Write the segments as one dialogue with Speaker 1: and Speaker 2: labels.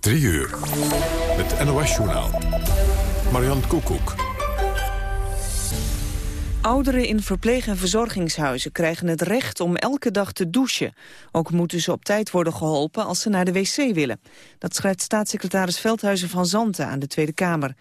Speaker 1: 3 uur. Het NOS-journaal. Marian Koekoek.
Speaker 2: Ouderen in verpleeg- en verzorgingshuizen krijgen het recht om elke dag te douchen. Ook moeten ze op tijd worden geholpen als ze naar de wc willen. Dat schrijft staatssecretaris Veldhuizen van Zanten aan de Tweede Kamer.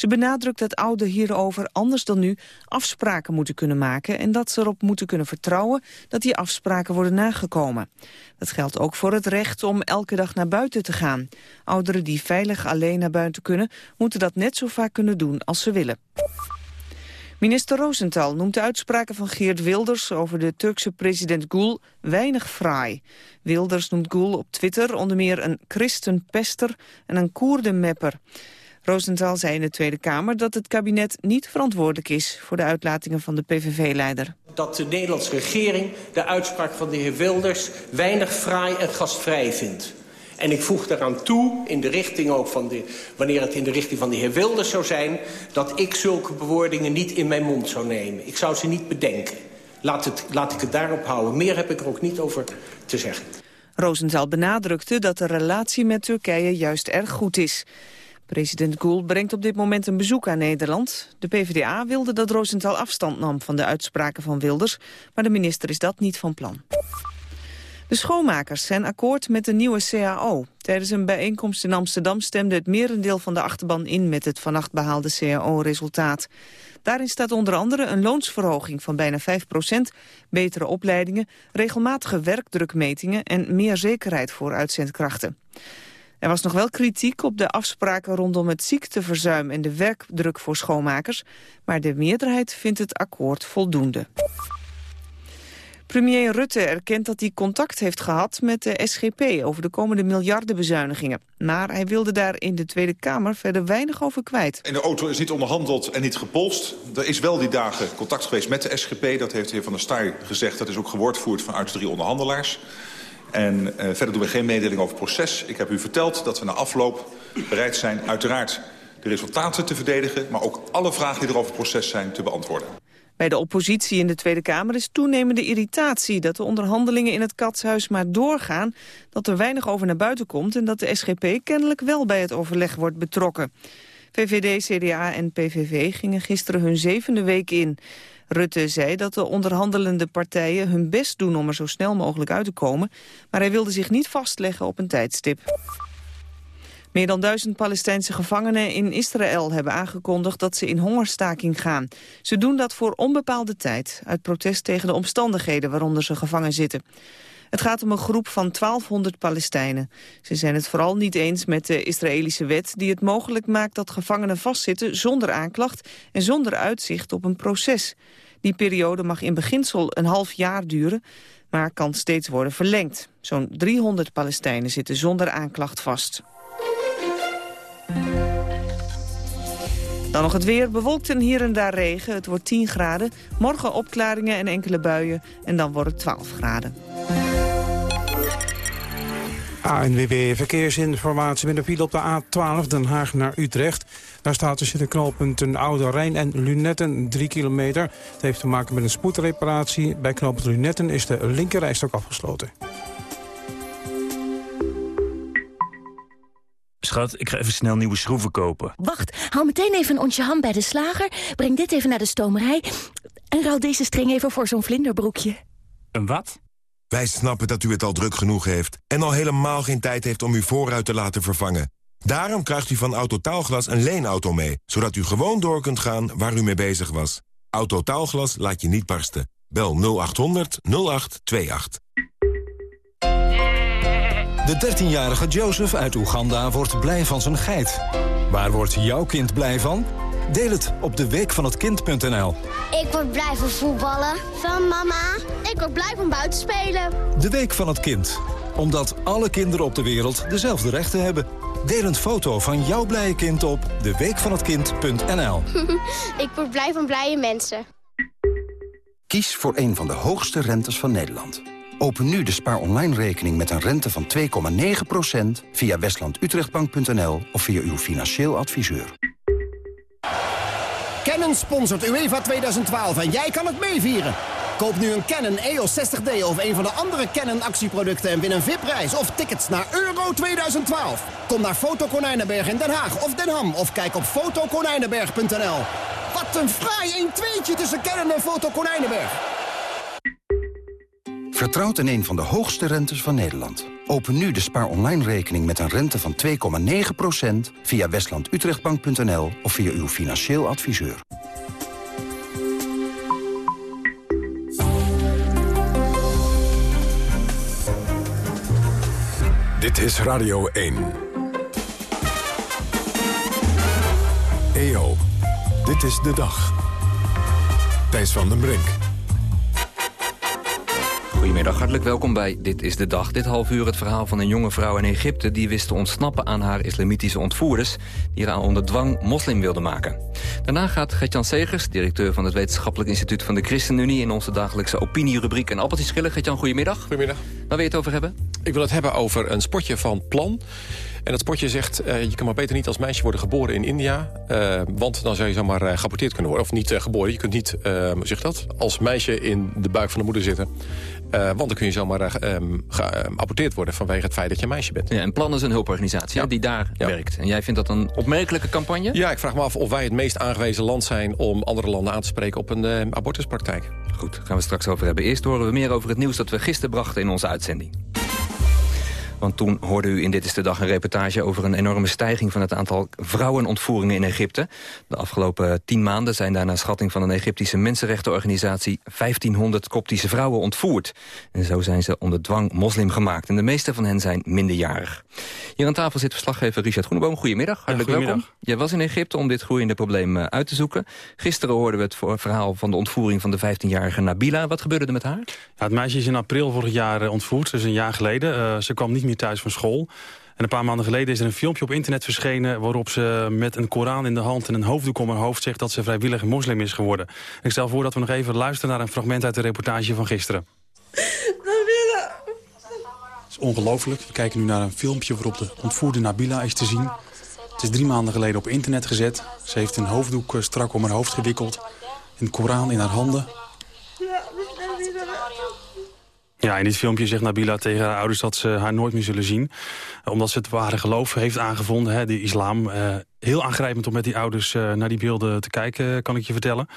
Speaker 2: Ze benadrukt dat ouderen hierover anders dan nu afspraken moeten kunnen maken... en dat ze erop moeten kunnen vertrouwen dat die afspraken worden nagekomen. Dat geldt ook voor het recht om elke dag naar buiten te gaan. Ouderen die veilig alleen naar buiten kunnen... moeten dat net zo vaak kunnen doen als ze willen. Minister Rosenthal noemt de uitspraken van Geert Wilders over de Turkse president Gül weinig fraai. Wilders noemt Gül op Twitter onder meer een christenpester en een koerdenmepper. Rosenthal zei in de Tweede Kamer dat het kabinet niet verantwoordelijk is voor de uitlatingen van de PVV-leider.
Speaker 3: Dat de Nederlandse regering de uitspraak van de heer Wilders weinig fraai en gastvrij vindt. En ik voeg daaraan toe, in de richting ook van de, wanneer het in de richting van de heer Wilders zou zijn... dat ik zulke bewoordingen niet in mijn mond zou nemen. Ik zou ze niet bedenken. Laat, het, laat ik het daarop houden. Meer heb ik er ook niet over te zeggen.
Speaker 2: Rosenthal benadrukte dat de relatie met Turkije juist erg goed is. President Gül brengt op dit moment een bezoek aan Nederland. De PvdA wilde dat Rosenthal afstand nam van de uitspraken van Wilders, maar de minister is dat niet van plan. De schoonmakers zijn akkoord met de nieuwe CAO. Tijdens een bijeenkomst in Amsterdam stemde het merendeel van de achterban in met het vannacht behaalde CAO-resultaat. Daarin staat onder andere een loonsverhoging van bijna 5% betere opleidingen, regelmatige werkdrukmetingen en meer zekerheid voor uitzendkrachten. Er was nog wel kritiek op de afspraken rondom het ziekteverzuim en de werkdruk voor schoonmakers, maar de meerderheid vindt het akkoord voldoende. Premier Rutte erkent dat hij contact heeft gehad met de SGP over de komende miljardenbezuinigingen. Maar hij wilde daar in de Tweede Kamer verder weinig over kwijt.
Speaker 4: In de auto is niet onderhandeld en niet gepolst. Er is wel die dagen contact geweest met de SGP. Dat heeft de heer Van der Staaij gezegd. Dat is ook gewoordvoerd vanuit de drie onderhandelaars. En uh, verder doen we geen mededeling over proces. Ik heb u verteld dat we na afloop bereid zijn uiteraard de resultaten te verdedigen... maar ook alle vragen die er over het proces zijn te beantwoorden.
Speaker 2: Bij de oppositie in de Tweede Kamer is toenemende irritatie... dat de onderhandelingen in het katshuis maar doorgaan... dat er weinig over naar buiten komt... en dat de SGP kennelijk wel bij het overleg wordt betrokken. VVD, CDA en PVV gingen gisteren hun zevende week in. Rutte zei dat de onderhandelende partijen hun best doen om er zo snel mogelijk uit te komen, maar hij wilde zich niet vastleggen op een tijdstip. Meer dan duizend Palestijnse gevangenen in Israël hebben aangekondigd dat ze in hongerstaking gaan. Ze doen dat voor onbepaalde tijd, uit protest tegen de omstandigheden waaronder ze gevangen zitten. Het gaat om een groep van 1200 Palestijnen. Ze zijn het vooral niet eens met de Israëlische wet die het mogelijk maakt dat gevangenen vastzitten zonder aanklacht en zonder uitzicht op een proces. Die periode mag in beginsel een half jaar duren, maar kan steeds worden verlengd. Zo'n 300 Palestijnen zitten zonder aanklacht vast. Dan nog het weer. Bewolkt en hier en daar regen. Het wordt 10 graden. Morgen opklaringen en enkele buien. En dan wordt het 12 graden.
Speaker 5: ANWB Verkeersinformatie met een file op de A12 Den Haag naar Utrecht. Daar staat tussen de knooppunten Oude Rijn en Lunetten 3 kilometer. Het heeft te maken met een spoedreparatie. Bij knooppunt Lunetten is de linkerrijstok afgesloten.
Speaker 6: Schat, ik ga even snel nieuwe schroeven kopen.
Speaker 7: Wacht, haal meteen even een onsje ham bij de slager. Breng dit even naar de stomerij. En ruil deze string even voor zo'n vlinderbroekje.
Speaker 6: Een wat?
Speaker 8: Wij snappen dat u het al druk genoeg heeft... en al helemaal geen tijd heeft om uw voorruit te laten vervangen. Daarom krijgt u van Autotaalglas een leenauto mee... zodat u gewoon door kunt gaan waar u mee bezig was. Autotaalglas laat je niet barsten. Bel 0800 0828.
Speaker 9: De 13-jarige Joseph uit Oeganda wordt blij van zijn geit. Waar wordt jouw kind blij van? Deel het op de week van het kind.nl.
Speaker 10: Ik word blij van voetballen. Van mama. Ik word blij van buiten spelen.
Speaker 9: De week van het kind. Omdat alle kinderen op de wereld dezelfde rechten hebben. Deel een foto van jouw blije kind op deweekvanhetkind.nl.
Speaker 10: Ik word blij van blije mensen.
Speaker 11: Kies voor een van de hoogste rentes van Nederland. Open nu de spaar online rekening met een rente van 2,9% via westlandutrechtbank.nl of via uw financieel adviseur.
Speaker 12: Canon sponsort UEFA 2012 en jij kan het meevieren. Koop nu een Canon EOS 60D of een van de andere Canon actieproducten... en win een VIP-reis of tickets naar Euro 2012. Kom naar Foto Konijnenberg in Den Haag of Den Ham... of kijk op fotokonijnenberg.nl. Wat een fraai 1-2'tje tussen Canon en Foto Konijnenberg.
Speaker 11: Vertrouwt in een van de hoogste rentes van Nederland. Open nu de spaar online rekening met een rente van 2,9% via westlandutrechtbank.nl of via uw financieel adviseur.
Speaker 1: Dit is Radio 1. EO, dit is de dag. Thijs van den Brink.
Speaker 13: Goedemiddag, hartelijk welkom bij Dit is de Dag. Dit half uur het verhaal van een jonge vrouw in Egypte... die wist te ontsnappen aan haar islamitische ontvoerders... die haar onder dwang moslim wilden maken. Daarna gaat Gertjan Segers, directeur van het Wetenschappelijk Instituut van de ChristenUnie... in onze dagelijkse opinierubriek en appeltjes schillen. Gertjan, goedemiddag.
Speaker 14: Goedemiddag.
Speaker 13: Waar wil je het over hebben?
Speaker 14: Ik wil het hebben over een spotje van Plan... En dat spotje zegt, uh, je kan maar beter niet als meisje worden geboren in India. Uh, want dan zou je zomaar uh, geaborteerd kunnen worden. Of niet geboren, je kunt niet, zeg dat, als meisje in de buik van de moeder zitten. Want dan kun je zomaar geaborteerd worden vanwege het feit dat je een meisje bent.
Speaker 13: Ja, en Plan is een hulporganisatie ja. die daar ja. werkt. En jij vindt dat een opmerkelijke campagne?
Speaker 14: Ja, ik vraag me af of wij het meest aangewezen land zijn... om andere landen aan te spreken op een abortuspraktijk.
Speaker 13: Goed, daar gaan we straks over hebben. Eerst horen we meer over het nieuws dat we gisteren brachten in onze uitzending. Want toen hoorde u in Dit is de Dag een reportage over een enorme stijging van het aantal vrouwenontvoeringen in Egypte. De afgelopen tien maanden zijn daar naar schatting van een Egyptische mensenrechtenorganisatie 1500 koptische vrouwen ontvoerd. En zo zijn ze onder dwang moslim gemaakt. En de meeste van hen zijn minderjarig. Hier aan tafel zit verslaggever Richard Groeneboom. Goedemiddag, hartelijk
Speaker 15: ja, goedemiddag.
Speaker 13: welkom. Jij was in Egypte om dit groeiende probleem eh, uit te zoeken. Gisteren hoorden we het verhaal van de ontvoering van de 15-jarige Nabila. Wat gebeurde er met haar?
Speaker 15: Ja, het meisje is in april vorig jaar eh, ontvoerd, dus een jaar geleden. Uh, ze kwam niet meer thuis van school. En een paar maanden geleden is er een filmpje op internet verschenen... waarop ze met een Koran in de hand en een hoofddoek om haar hoofd zegt... dat ze vrijwillig moslim is geworden. Ik stel voor dat we nog even luisteren naar een fragment uit de reportage van gisteren. Het is ongelooflijk. We kijken nu naar een filmpje waarop de ontvoerde Nabila is te zien. Het is drie maanden geleden op internet gezet. Ze heeft een hoofddoek strak om haar hoofd gewikkeld. Een Koran in haar handen. Ja, in dit filmpje zegt Nabila tegen haar ouders dat ze haar nooit meer zullen zien. Omdat ze het ware geloof heeft aangevonden, hè, de islam. Eh, heel aangrijpend om met die ouders uh, naar die beelden te kijken, kan ik je vertellen.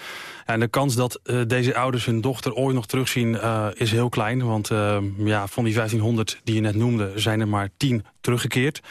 Speaker 15: En de kans dat deze ouders hun dochter ooit nog terugzien is heel klein. Want ja, van die 1500 die je net noemde, zijn er maar 10 teruggekeerd.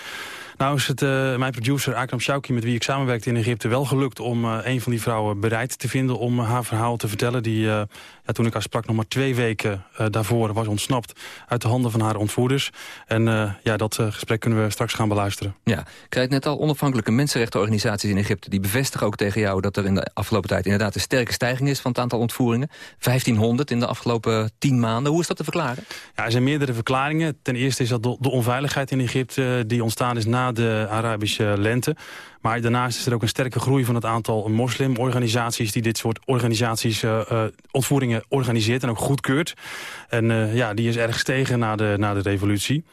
Speaker 15: Nou is het uh, mijn producer Akram Shauki, met wie ik samenwerkte in Egypte... wel gelukt om uh, een van die vrouwen bereid te vinden om uh, haar verhaal te vertellen. Die, ja, toen ik haar sprak, nog maar twee weken daarvoor was ontsnapt... uit de handen van haar ontvoerders. En ja, dat gesprek kunnen we straks gaan beluisteren.
Speaker 13: Ja, ik zei het net al, onafhankelijke mensenrechtenorganisaties in Egypte... die bevestigen ook tegen jou dat er in de afgelopen tijd... inderdaad een sterke stijging is van het aantal ontvoeringen. 1500 in de afgelopen tien maanden. Hoe is dat te verklaren?
Speaker 15: Ja, er zijn meerdere verklaringen. Ten eerste is dat de onveiligheid in Egypte die ontstaan is na de Arabische lente. Maar daarnaast is er ook een sterke groei van het aantal moslimorganisaties... die dit soort organisaties, uh, uh, ontvoeringen organiseert en ook goedkeurt. En uh, ja, die is erg gestegen na de, na de revolutie.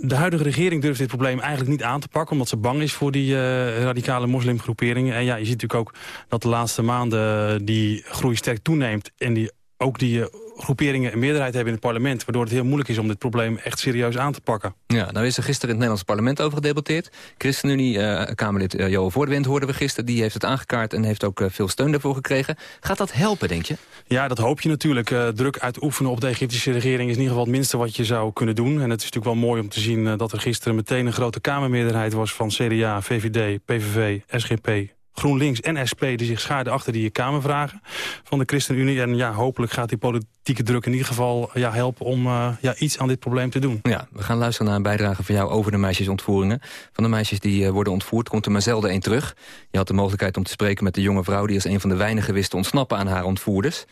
Speaker 15: De huidige regering durft dit probleem eigenlijk niet aan te pakken... omdat ze bang is voor die radicale moslimgroeperingen. En ja, je ziet natuurlijk ook dat de laatste maanden die groei sterk toeneemt... en die, ook die groeperingen een meerderheid hebben in het parlement... waardoor het heel moeilijk is om dit probleem echt serieus aan te pakken.
Speaker 13: Ja, nou is er gisteren in het Nederlandse parlement over gedebatteerd. ChristenUnie-Kamerlid uh, Johan Voordewind hoorden we gisteren. Die heeft het aangekaart en heeft ook uh, veel steun daarvoor gekregen. Gaat dat helpen, denk je?
Speaker 15: Ja, dat hoop je natuurlijk. Uh, druk uitoefenen op de Egyptische regering is in ieder geval het minste wat je zou kunnen doen. En het is natuurlijk wel mooi om te zien dat er gisteren meteen een grote Kamermeerderheid was... van CDA, VVD, PVV, SGP, GroenLinks en SP die zich schaarden achter die Kamervragen van de ChristenUnie. En ja, hopelijk gaat die politieke druk in ieder geval ja, helpen om uh, ja, iets aan dit probleem te doen.
Speaker 13: Ja, we gaan luisteren naar een bijdrage van jou over de meisjesontvoeringen. Van de meisjes die uh, worden ontvoerd komt er maar zelden één terug. Je had de mogelijkheid om te spreken met de jonge vrouw die als een van de weinigen wist te ontsnappen aan haar ontvoerders.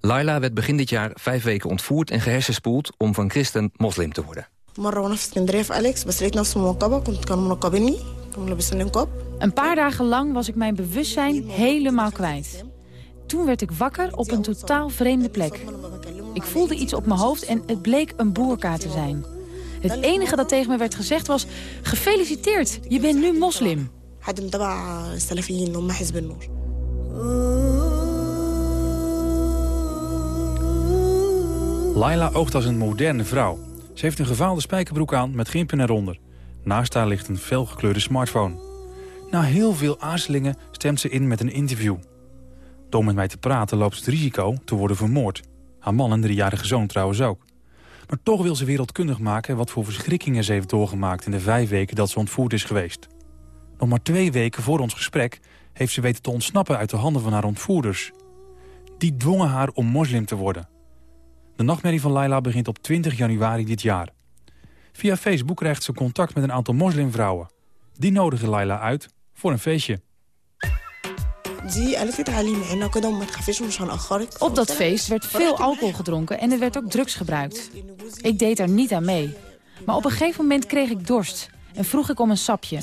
Speaker 13: Laila werd begin dit jaar vijf weken ontvoerd en gehersenspoeld om van christen moslim te worden.
Speaker 16: مرة وانا في اسكندريه في اليكس بس لقيت نفسي منقبه كنت كانوا منقبيني كانوا لابسين نقاب
Speaker 17: een paar dagen lang was ik mijn bewustzijn helemaal kwijt. Toen werd ik wakker op een totaal vreemde plek. Ik voelde iets op mijn hoofd en het bleek een boerka te zijn. Het enige dat tegen me werd gezegd was... gefeliciteerd, je bent nu moslim.
Speaker 15: Laila oogt als een moderne vrouw. Ze heeft een gevaalde spijkerbroek aan met gimpen eronder. Naast haar ligt een felgekleurde smartphone. Na heel veel aarzelingen stemt ze in met een interview. Door met mij te praten loopt ze het risico te worden vermoord. Haar man en driejarige zoon trouwens ook. Maar toch wil ze wereldkundig maken wat voor verschrikkingen ze heeft doorgemaakt... in de vijf weken dat ze ontvoerd is geweest. Nog maar twee weken voor ons gesprek heeft ze weten te ontsnappen uit de handen van haar ontvoerders. Die dwongen haar om moslim te worden. De nachtmerrie van Laila begint op 20 januari dit jaar. Via Facebook krijgt ze contact met een aantal moslimvrouwen. Die nodigen Laila uit voor een feestje.
Speaker 16: Op dat feest werd veel alcohol gedronken en er werd ook drugs gebruikt. Ik deed daar niet aan mee. Maar op een gegeven moment kreeg ik dorst en vroeg ik om een sapje.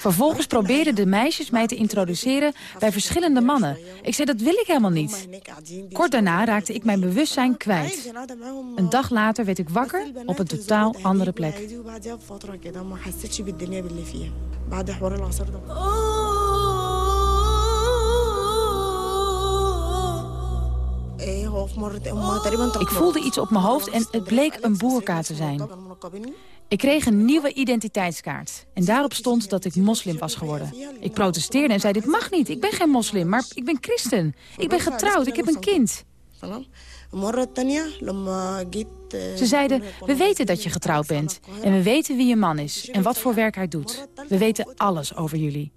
Speaker 16: Vervolgens probeerden de meisjes mij te introduceren bij verschillende mannen. Ik zei, dat wil ik helemaal niet. Kort daarna raakte ik mijn bewustzijn kwijt. Een dag later werd ik wakker op een totaal andere plek. Ik voelde iets op mijn hoofd en het bleek een boerka te zijn. Ik kreeg een nieuwe identiteitskaart. En daarop stond dat ik moslim was geworden. Ik protesteerde en zei, dit mag niet. Ik ben geen moslim, maar ik ben christen. Ik ben getrouwd, ik heb een kind. Ze zeiden, we weten dat je getrouwd bent. En we weten wie je man is en wat voor werk hij doet. We weten alles over jullie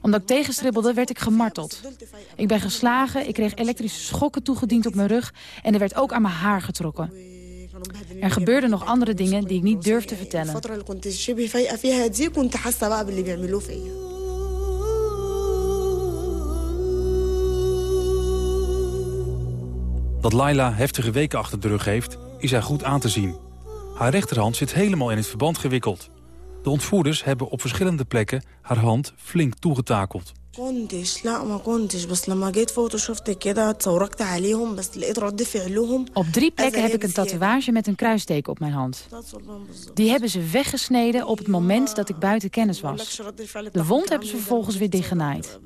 Speaker 16: omdat ik tegenstribbelde, werd ik gemarteld. Ik ben geslagen, ik kreeg elektrische schokken toegediend op mijn rug... en er werd ook aan mijn haar getrokken. Er gebeurden nog andere dingen die ik niet durfde vertellen.
Speaker 15: Dat Laila heftige weken achter de rug heeft, is haar goed aan te zien. Haar rechterhand zit helemaal in het verband gewikkeld. De ontvoerders hebben op verschillende plekken haar hand flink toegetakeld.
Speaker 16: Op drie plekken heb ik een tatoeage met een kruisteken op mijn hand. Die hebben ze weggesneden op het moment dat ik buiten kennis was. De wond hebben ze vervolgens weer dichtgenaaid.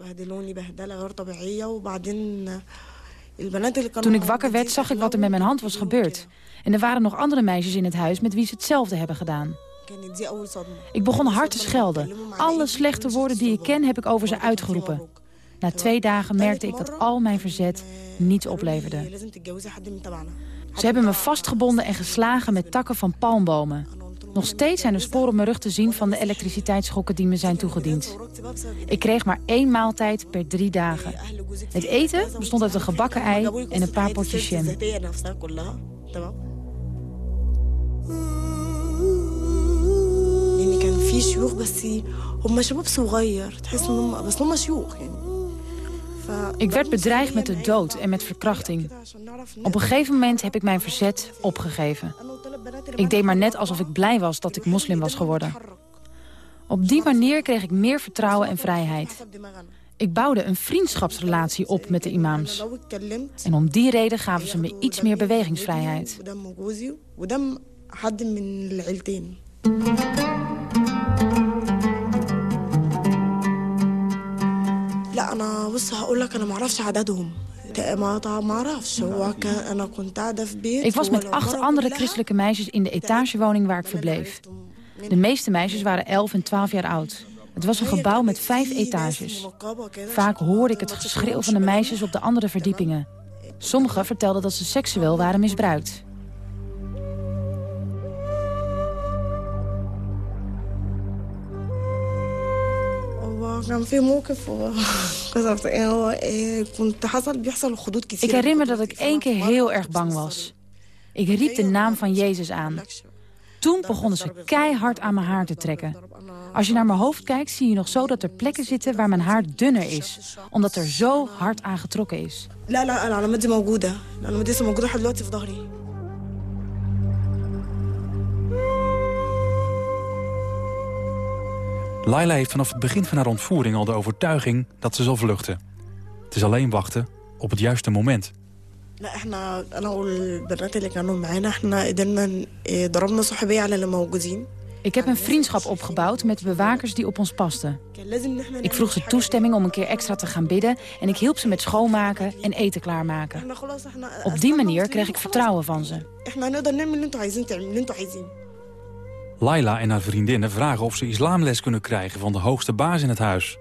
Speaker 16: Toen ik wakker werd, zag ik wat er met mijn hand was gebeurd. En er waren nog andere meisjes in het huis met wie ze hetzelfde hebben gedaan. Ik begon hard te schelden. Alle slechte woorden die ik ken heb ik over ze uitgeroepen. Na twee dagen merkte ik dat al mijn verzet niets opleverde. Ze hebben me vastgebonden en geslagen met takken van palmbomen. Nog steeds zijn er sporen op mijn rug te zien van de elektriciteitsschokken die me zijn toegediend. Ik kreeg maar één maaltijd per drie dagen. Het eten bestond uit een gebakken ei en een paar potjes jam. في شيوخ بس هم شباب صغير تحس انهم بس هم شيوخ يعني Ik werd bedreigd met de dood en met verkrachting. Op een gegeven moment heb ik mijn verzet opgegeven. Ik deed maar net alsof ik blij was dat ik moslim was geworden. Op die manier kreeg ik meer vertrouwen en vrijheid. Ik bouwde een vriendschapsrelatie op met de imams. En om die reden gaven ze me iets meer bewegingsvrijheid. لا انا بص هقول لك انا ما اعرفش عددهم Ik was met acht andere christelijke meisjes in de etagewoning waar ik verbleef. De meeste meisjes waren 11 en 12 jaar oud. Het was een gebouw met vijf etages. Vaak hoorde ik het geschreeuw van de meisjes op de andere verdiepingen. Sommigen vertelden dat ze seksueel waren misbruikt. Ik herinner dat ik één keer heel erg bang was. Ik riep de naam van Jezus aan. Toen begonnen ze keihard aan mijn haar te trekken. Als je naar mijn hoofd kijkt, zie je nog zo dat er plekken zitten waar mijn haar dunner is. Omdat er zo hard aan getrokken is.
Speaker 15: Laila heeft vanaf het begin van haar ontvoering al de overtuiging dat ze zal vluchten. Het is alleen wachten op het juiste moment.
Speaker 17: Ik heb een vriendschap opgebouwd met de bewakers die op ons pasten. Ik vroeg ze toestemming om een keer extra te gaan bidden... en ik hielp ze met schoonmaken en eten klaarmaken. Op die manier kreeg ik vertrouwen van ze.
Speaker 18: Laila en haar vriendinnen vragen of ze islamles kunnen krijgen... van de hoogste baas in het huis.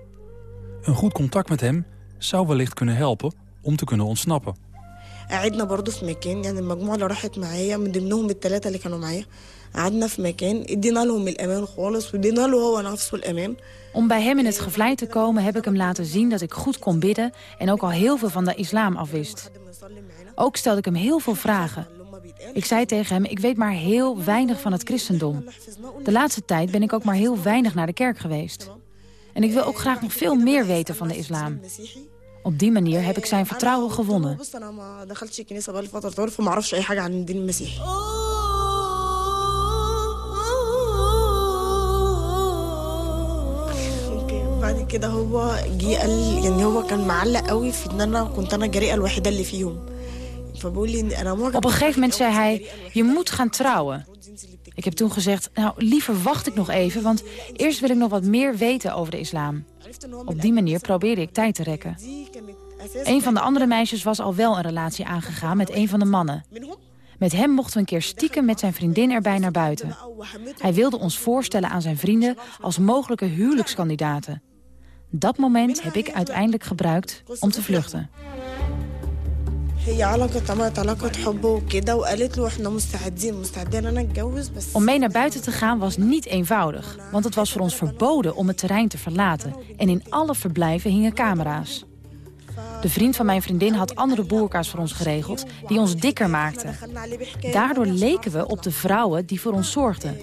Speaker 18: Een goed contact met hem zou wellicht kunnen helpen om te kunnen ontsnappen.
Speaker 16: قعدنا برضه في مكان يعني المجموعة اللي راحت معايا من ضمنهم الثلاثة اللي كانوا معايا قعدنا في مكان ادينا لهم الأمان خالص وادينا له هو نفسه الأمان
Speaker 17: Om bij hem in het gevlei te komen heb ik hem laten zien dat ik goed kon bidden... en ook al heel veel van de islam afwist. Ook stelde ik hem heel veel vragen. Ik zei tegen hem, ik weet maar heel weinig van het christendom. De laatste tijd ben ik ook maar heel weinig naar de kerk geweest. En ik wil ook graag nog veel meer weten van de islam. Op die manier heb ik zijn vertrouwen gewonnen.
Speaker 16: بص أنا ما دخلتش الكنيسة بقالي فترة طويلة فما أعرفش أي حاجة عن الدين المسيحي بعد كده هو جه قال يعني هو كان معلق قوي في ان انا كنت انا الجريئه الوحيده اللي فيهم
Speaker 17: Op een gegeven moment zei hij, je moet gaan trouwen. Ik heb toen gezegd, nou liever wacht ik nog even... want eerst wil ik nog wat meer weten over de islam. Op die manier probeerde ik tijd te rekken. Een van de andere meisjes was al wel een relatie aangegaan met een van de mannen. Met hem mochten we een keer stiekem met zijn vriendin erbij naar buiten. Hij wilde ons voorstellen aan zijn vrienden als mogelijke huwelijkskandidaten. Dat moment heb ik uiteindelijk gebruikt om te vluchten. Om mee naar buiten te gaan was niet eenvoudig. Want het was voor ons verboden om het terrein te verlaten. En in alle verblijven hingen camera's. De vriend van mijn vriendin had andere boerka's voor ons geregeld... die ons dikker maakten. Daardoor leken we op de vrouwen die voor ons zorgden.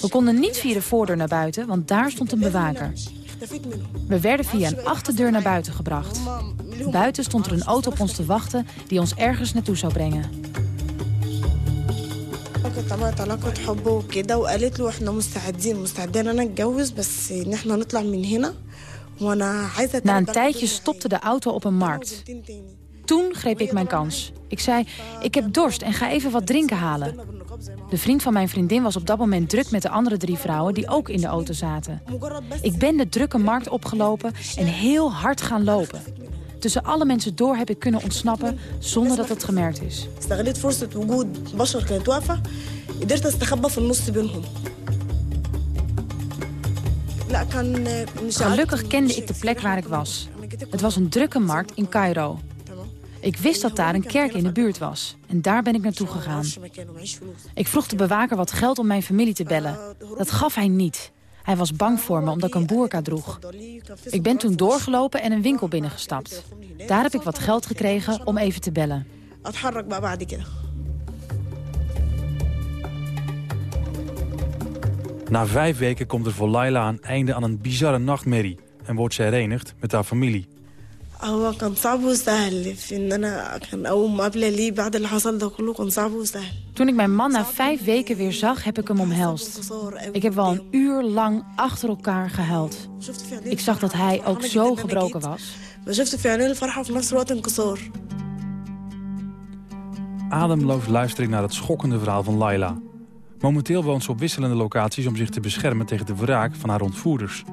Speaker 17: We konden niet via de voordeur naar buiten, want daar stond een bewaker. We werden via een achterdeur naar buiten gebracht. Buiten stond er een auto op ons te wachten die ons ergens naartoe zou brengen.
Speaker 16: كانت عملت علاقة حب وكده وقالت له احنا مستعدين مستعدين انا اتجوز بس ان احنا نطلع من هنا وانا عايزة
Speaker 17: Na een tijdje stopte de auto op een markt. Toen greep ik mijn kans. Ik zei, ik heb dorst en ga even wat drinken halen. De vriend van mijn vriendin was op dat moment druk met de andere drie vrouwen... die ook in de auto zaten. Ik ben de drukke markt opgelopen en heel hard gaan lopen. Tussen alle mensen door heb ik kunnen ontsnappen zonder dat het gemerkt is.
Speaker 16: استغليت فرصة وجود بشر كانت واقفة قدرت استخبى في النص بينهم لا كان مش
Speaker 17: Gelukkig kende ik de plek waar ik was. Het was een drukke markt in Cairo. Ik wist dat daar een kerk in de buurt was. En daar ben ik naartoe gegaan. Ik vroeg de bewaker wat geld om mijn familie te bellen. Dat gaf hij niet. Hij was bang voor me omdat ik een boerka droeg. Ik ben toen doorgelopen en een winkel binnengestapt. Daar heb ik wat geld gekregen om even te bellen.
Speaker 18: Na vijf weken komt er voor Laila een einde aan een bizarre nachtmerrie... en wordt ze herenigd met haar familie.
Speaker 16: هو كان صعب وسهل في ان انا كان اول مقابله ليه بعد اللي حصل ده كله كان صعب وسهل
Speaker 17: Toen ik mijn man na vijf weken weer zag, heb ik hem omhelst. Ik heb wel een uur lang achter elkaar gehuild. Ik zag dat hij ook zo gebroken was.
Speaker 16: فشفت في عينيه الفرحه وفي نفس الوقت انكسار
Speaker 18: Ademloos luister ik naar het schokkende verhaal van Laila. Momenteel woont ze op wisselende locaties om zich te beschermen tegen de wraak van haar ontvoerders.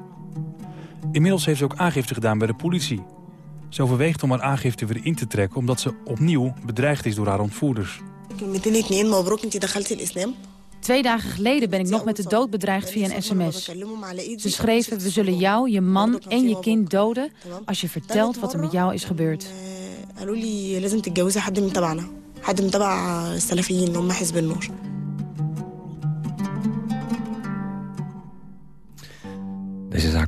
Speaker 18: Inmiddels heeft ze ook aangifte gedaan bij de politie. ze overweegt om haar aangifte weer in te trekken... omdat ze opnieuw bedreigd is door haar ontvoerders.
Speaker 17: Twee dagen geleden ben ik nog met de dood bedreigd via een sms. Ze schreven, we zullen jou, je man en je kind doden... als je vertelt wat er met jou is gebeurd.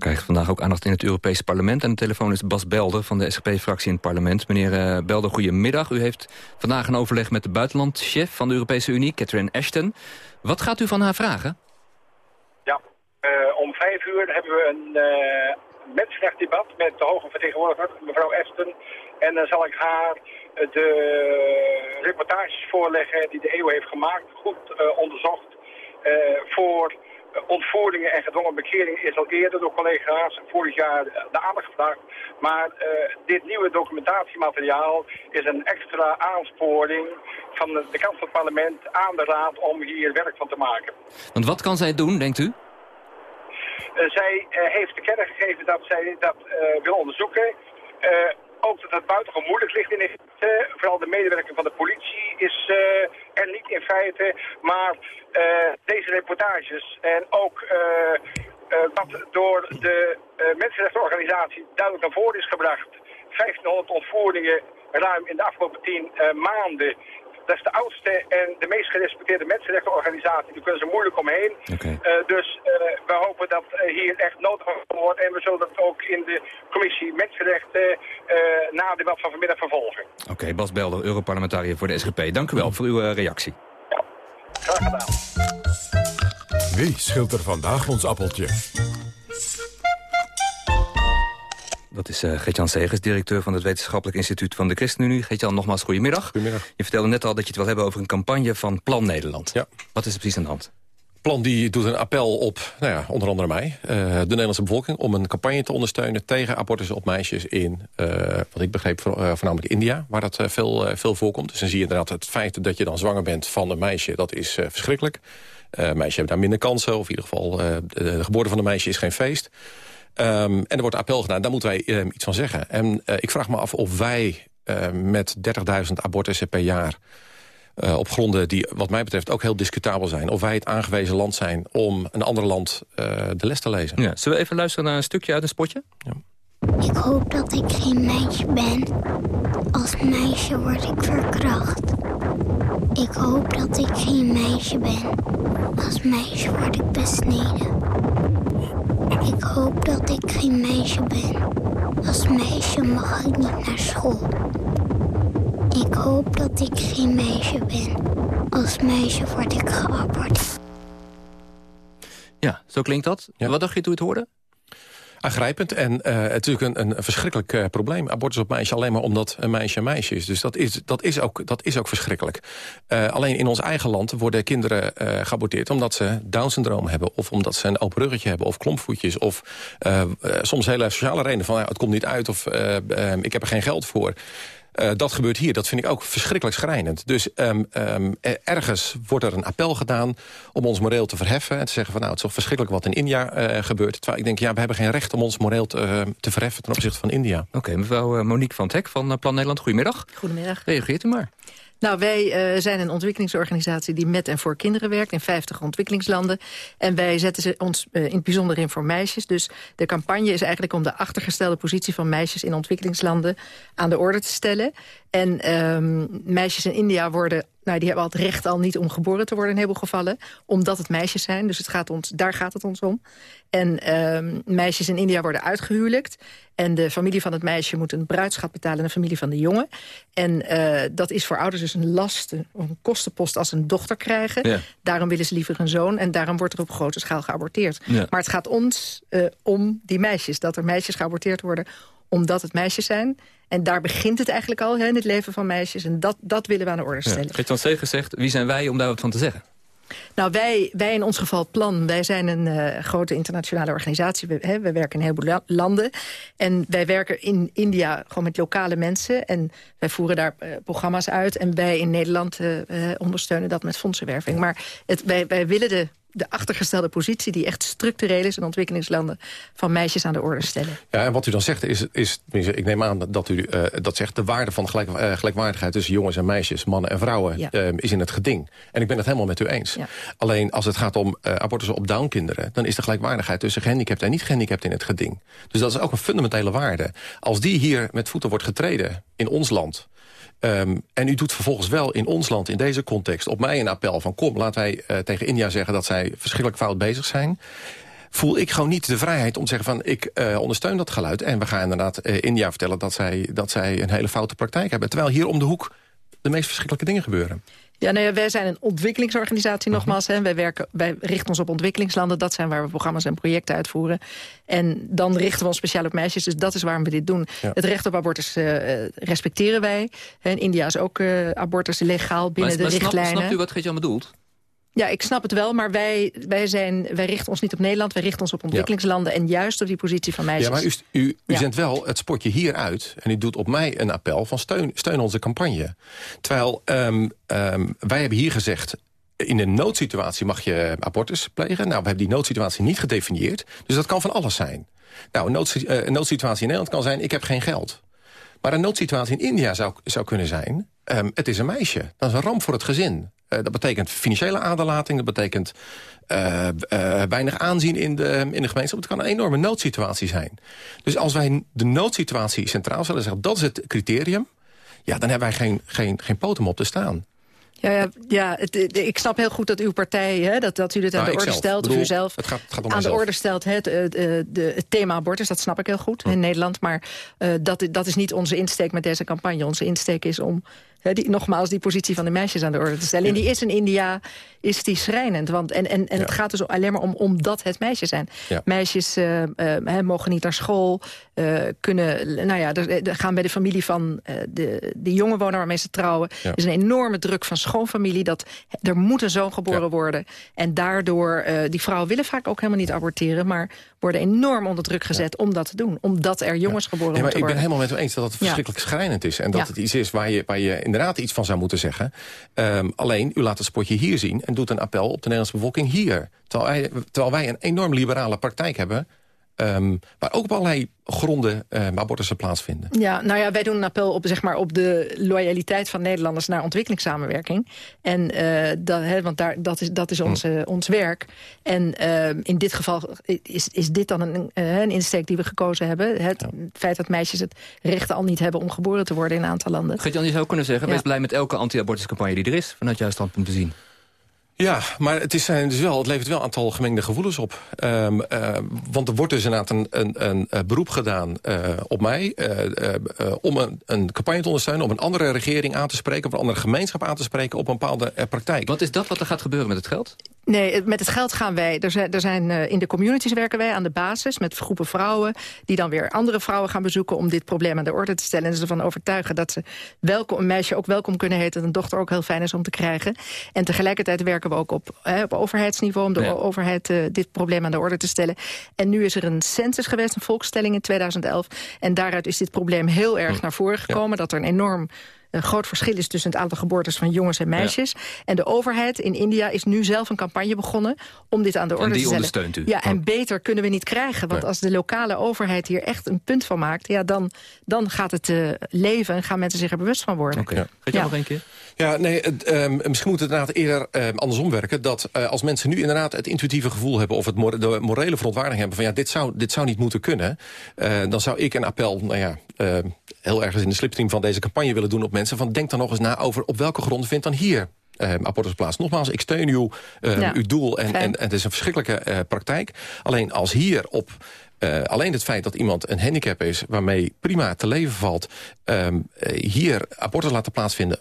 Speaker 13: Krijgt vandaag ook aandacht in het Europees Parlement. En de telefoon is Bas Belder van de SGP-fractie in het parlement. Meneer eh, Belder, goedemiddag. U heeft vandaag een overleg met de buitenlandchef van de Europese Unie, Catherine Ashton. Wat gaat u van haar vragen?
Speaker 19: Ja, eh, om vijf uur hebben we een uh, mensenrechtendebat met de hoge vertegenwoordiger, mevrouw Ashton. En dan zal ik haar de reportages voorleggen die de EU heeft gemaakt, goed onderzocht, voor ontvoeringen en gedwongen bekering is al eerder door collega's vorig jaar de aandacht gevraagd. Maar uh, dit nieuwe documentatiemateriaal is een extra aansporing van de, kant van het parlement aan de raad om hier werk van te maken.
Speaker 13: Want wat kan zij doen, denkt u?
Speaker 19: Uh, zij uh, heeft te kennen gegeven dat zij dat wil onderzoeken ook dat het buitengewoon moeilijk ligt in Egypte. Vooral de medewerking van de politie is uh, er niet in feite. Maar uh, deze reportages en ook uh, wat door de mensenrechtenorganisatie duidelijk naar voren is gebracht. 1500 ontvoeringen ruim in de afgelopen 10 maanden dat is de oudste en de meest gerespecteerde mensenrechtenorganisatie. Daar kunnen ze moeilijk omheen.
Speaker 13: Okay.
Speaker 19: Uh, dus uh, we hopen dat hier echt nodig wordt. En we zullen dat ook in de commissie Mensenrechten uh, na het debat van vanmiddag vervolgen.
Speaker 13: Oké, okay, Bas Belder, Europarlementariër voor de SGP. Dank u wel voor uw reactie.
Speaker 19: Ja, graag gedaan.
Speaker 1: Wie scheelt er vandaag ons appeltje?
Speaker 13: Dat is uh, Geert-Jan Segers, directeur van het Wetenschappelijk Instituut van de ChristenUnie. Geert-Jan, nogmaals goedemiddag.
Speaker 14: Goedemiddag.
Speaker 13: Je vertelde net al dat je het wil hebben over een campagne van Plan Nederland.
Speaker 14: Ja.
Speaker 13: Wat is er precies aan de hand?
Speaker 14: Plan die doet een appel op, nou ja, onder andere mij, uh, de Nederlandse bevolking... om een campagne te ondersteunen tegen abortus op meisjes in, uh, wat ik begreep, voornamelijk India... waar dat veel, veel voorkomt. Dus dan zie je inderdaad het feit dat je dan zwanger bent van een meisje... dat is verschrikkelijk. meisjes hebben daar minder kansen, of in ieder geval de, de geboorte van een meisje is geen feest... Um, en er wordt appel gedaan, daar moeten wij uh, iets van zeggen. En uh, ik vraag me af of wij uh, met 30.000 abortussen per jaar... op gronden die wat mij betreft ook heel discutabel zijn... of wij het aangewezen land zijn om een ander land de les te lezen.
Speaker 13: Ja, zullen we even luisteren naar een stukje uit een spotje?
Speaker 14: Ja.
Speaker 10: Ik hoop dat ik geen meisje ben. Als meisje word ik verkracht. Ik hoop dat ik geen meisje ben. Als meisje word ik besneden. Ik hoop dat ik geen meisje ben. Als meisje mag ik niet naar school. Ik hoop dat ik geen meisje ben. Als meisje word ik geaborteerd.
Speaker 13: Ja, zo klinkt dat. Ja. Wat dacht je toen je het hoorde?
Speaker 14: Aangrijpend. En uh, natuurlijk een, een verschrikkelijk uh, probleem. Abortus op meisje alleen maar omdat een meisje een meisje is. Dus dat is, dat is, ook, dat is ook verschrikkelijk. Uh, alleen in ons eigen land worden kinderen geaborteerd... omdat ze Down-syndroom hebben. Of omdat ze een open ruggetje hebben. Of klompvoetjes. Of soms hele sociale redenen van... Ja, het komt niet uit of ik heb er geen geld voor. Uh, dat gebeurt hier. Dat vind ik ook verschrikkelijk schrijnend. Dus um, um, ergens wordt er een appel gedaan om ons moreel te verheffen... en te zeggen van nou, het is toch verschrikkelijk wat in India uh, gebeurt. Terwijl ik denk, ja, we hebben geen recht om ons moreel te, uh, te verheffen... ten opzichte van India.
Speaker 13: Oké, okay, mevrouw Monique van Tek van Plan Nederland. Goedemiddag.
Speaker 20: Goedemiddag.
Speaker 13: Reageert u maar.
Speaker 20: Nou, wij uh, zijn een ontwikkelingsorganisatie die met en voor kinderen werkt... in 50 ontwikkelingslanden. En wij zetten ze ons uh, in het bijzonder in voor meisjes. Dus de campagne is eigenlijk om de achtergestelde positie van meisjes... in ontwikkelingslanden aan de orde te stellen. En um, meisjes in India worden nou, die hebben al het recht al niet om geboren te worden in heel veel gevallen. Omdat het meisjes zijn, dus het gaat ons, daar gaat het ons om. En um, meisjes in India worden uitgehuwelijkt. En de familie van het meisje moet een bruidschat betalen... aan de familie van de jongen. En uh, dat is voor ouders dus een last, een kostenpost als ze een dochter krijgen.
Speaker 13: Ja.
Speaker 20: Daarom willen ze liever een zoon. En daarom wordt er op grote schaal geaborteerd.
Speaker 13: Ja.
Speaker 20: Maar het gaat ons uh, om die meisjes. Dat er meisjes geaborteerd worden omdat het meisjes zijn. En daar begint het eigenlijk al, hè, in het leven van meisjes. En dat, dat willen we aan de orde stellen.
Speaker 13: Ja. Gert-Jan Steeg gezegd, wie zijn wij om daar wat van te zeggen?
Speaker 20: Nou, wij, wij in ons geval Plan, wij zijn een uh, grote internationale organisatie. We, hè, we werken in heel veel landen. En wij werken in India gewoon met lokale mensen. En wij voeren daar uh, programma's uit. En wij in Nederland uh, ondersteunen dat met fondsenwerving. Maar het, wij, wij willen de de achtergestelde positie... die echt structureel is in ontwikkelingslanden... van meisjes aan de orde stellen.
Speaker 14: Ja, en wat u dan zegt is... is ik neem aan dat u uh, dat zegt... de waarde van gelijk, uh, gelijkwaardigheid tussen jongens en meisjes... mannen en vrouwen,
Speaker 20: ja.
Speaker 14: uh, is in het geding. En ik ben het helemaal met u eens.
Speaker 20: Ja.
Speaker 14: Alleen als het gaat om abortussen op Down-kinderen... dan is de gelijkwaardigheid tussen gehandicapten en niet gehandicapten in het geding. Dus dat is ook een fundamentele waarde. Als die hier met voeten wordt getreden in ons land... Um, en u doet vervolgens wel in ons land, in deze context... op mij een appel van kom, laten wij uh, tegen India zeggen... dat zij verschrikkelijk fout bezig zijn voel ik gewoon niet de vrijheid om te zeggen van... ik uh, ondersteun dat geluid en we gaan inderdaad uh, India vertellen... Dat zij, dat zij een hele foute praktijk hebben. Terwijl hier om de hoek de meest verschrikkelijke dingen gebeuren.
Speaker 20: Ja, nou ja, wij zijn een ontwikkelingsorganisatie nogmaals. Hè. Wij, werken, wij richten ons op ontwikkelingslanden. Dat zijn waar we programma's en projecten uitvoeren. En dan richten we ons speciaal op meisjes. Dus dat is waarom we dit doen.
Speaker 14: Ja.
Speaker 20: Het recht op abortus uh, respecteren wij. In India is ook uh, abortus legaal binnen
Speaker 13: maar,
Speaker 20: de
Speaker 13: maar
Speaker 20: richtlijnen.
Speaker 13: Snap, snapt u wat Geert-Jan bedoelt?
Speaker 20: Ja, ik snap het wel, maar wij, wij, zijn, wij richten ons niet op Nederland. Wij richten ons op ontwikkelingslanden en juist op die positie van meisjes.
Speaker 14: Ja, maar u, u, u zendt wel het spotje hier uit en u doet op mij een appel van steun, steun onze campagne. Terwijl um, um, wij hebben hier gezegd, in een noodsituatie mag je abortus plegen. Nou, we hebben die noodsituatie niet gedefinieerd. Dus dat kan van alles zijn. Nou, een, een noodsituatie in Nederland kan zijn, ik heb geen geld. Maar een noodsituatie in India zou, zou kunnen zijn... Um, het is een meisje. Dat is een ramp voor het gezin. Uh, dat betekent financiële aderlating. Dat betekent uh, uh, weinig aanzien in de, in de gemeenschap. Het kan een enorme noodsituatie zijn. Dus als wij de noodsituatie centraal zullen zeggen... dat is het criterium... ja, dan hebben wij geen, geen, geen potem op te staan.
Speaker 20: Ja, ja, ja het, ik snap heel goed dat uw partij, hè, dat, dat u dit aan nou, de orde stelt, bedoel, of u zelf
Speaker 14: het gaat, het gaat om
Speaker 20: aan de orde stelt, het, het, het, thema abortus, dat snap ik heel goed in Nederland. Maar uh, dat, dat is niet onze insteek met deze campagne. Onze insteek is om He, die, nogmaals, die positie van de meisjes aan de orde te stellen. En die is in India is die schrijnend. Want, en en, en ja. het gaat dus alleen maar om omdat het meisjes zijn. Ja. Meisjes uh, uh, mogen niet naar school. Uh, kunnen, nou ja, er, er, gaan bij de familie van de, de jonge woner waarmee ze trouwen. Ja. Er is een enorme druk van schoonfamilie. Dat er moet een zoon geboren worden. En daardoor, die vrouwen willen vaak ook helemaal niet aborteren. Maar worden enorm onder druk gezet om dat te doen. Omdat er jongens geboren
Speaker 14: nee, maar
Speaker 20: moeten
Speaker 14: worden.
Speaker 20: Ik
Speaker 14: ben helemaal met u eens dat het verschrikkelijk schrijnend is. En dat het iets is waar je, waar je inderdaad iets van zou moeten zeggen. Um, alleen, u laat het spotje hier zien en doet een appel op de Nederlandse bevolking hier. Terwijl wij, terwijl wij een enorm liberale praktijk hebben... Um, waar ook op allerlei gronden uh, abortussen plaatsvinden.
Speaker 20: Ja, nou ja, wij doen een appel op, zeg maar, op de loyaliteit van Nederlanders naar ontwikkelingssamenwerking. En uh, dat, he, want daar, dat is, dat is ons, uh, ons werk. En uh, in dit geval is, is dit dan een, een insteek die we gekozen hebben. Het ja. feit dat meisjes het recht al niet hebben om geboren te worden in een aantal landen.
Speaker 13: Gert-Jan, je zou kunnen zeggen, ja. wees blij met elke anti-abortuscampagne die er is, vanuit jouw standpunt te zien.
Speaker 14: Ja, maar het, is, dus wel, het levert wel een aantal gemengde gevoelens op. Um, uh, want er wordt dus inderdaad een, een, een, een beroep gedaan uh, op mij... Om een, een, campagne te ondersteunen, om een andere regering aan te spreken... of een andere gemeenschap aan te spreken op een bepaalde praktijk.
Speaker 13: Wat is dat wat er gaat gebeuren met het geld?
Speaker 20: Nee, met het geld gaan wij... Er zijn, er zijn, in de communities werken wij aan de basis met groepen vrouwen... die dan weer andere vrouwen gaan bezoeken om dit probleem aan de orde te stellen... en ze ervan overtuigen dat ze welkom, een meisje ook welkom kunnen heten... en een dochter ook heel fijn is om te krijgen. En tegelijkertijd werken we ook op, hè, op overheidsniveau... om de ja. overheid uh, dit probleem aan de orde te stellen. En nu is er een census geweest, een volkstelling in 2011... en daaruit is dit probleem heel erg hm. naar voren gekomen... Ja. dat er een enorm een groot verschil is tussen het aantal geboortes van jongens en meisjes. Ja. En de overheid in India is nu zelf een campagne begonnen om dit aan de orde
Speaker 13: en die
Speaker 20: te stellen.
Speaker 13: ondersteunt u?
Speaker 20: Ja, en beter kunnen we niet krijgen. Want ja. als de lokale overheid hier echt een punt van maakt... Ja, dan, dan gaat het uh, leven en gaan mensen zich er bewust van worden.
Speaker 13: Oké, okay. ja. ja. nog een keer?
Speaker 14: Ja, nee, um, misschien moet het inderdaad eerder um, andersom werken. Dat uh, als mensen nu inderdaad het intuïtieve gevoel hebben... of het de morele verontwaardiging hebben van... ja, dit zou, dit zou niet moeten kunnen... Uh, dan zou ik een appel, nou ja, uh, heel ergens in de slipstream van deze campagne willen doen op mensen... van denk dan nog eens na over op welke gronden vindt dan hier uh, abortus plaats. Nogmaals, ik steun uw, ja. uw doel en, en, en het is een verschrikkelijke uh, praktijk. Alleen als hier op uh, alleen het feit dat iemand een handicap is... waarmee prima te leven valt... Um, hier abortus laten plaatsvinden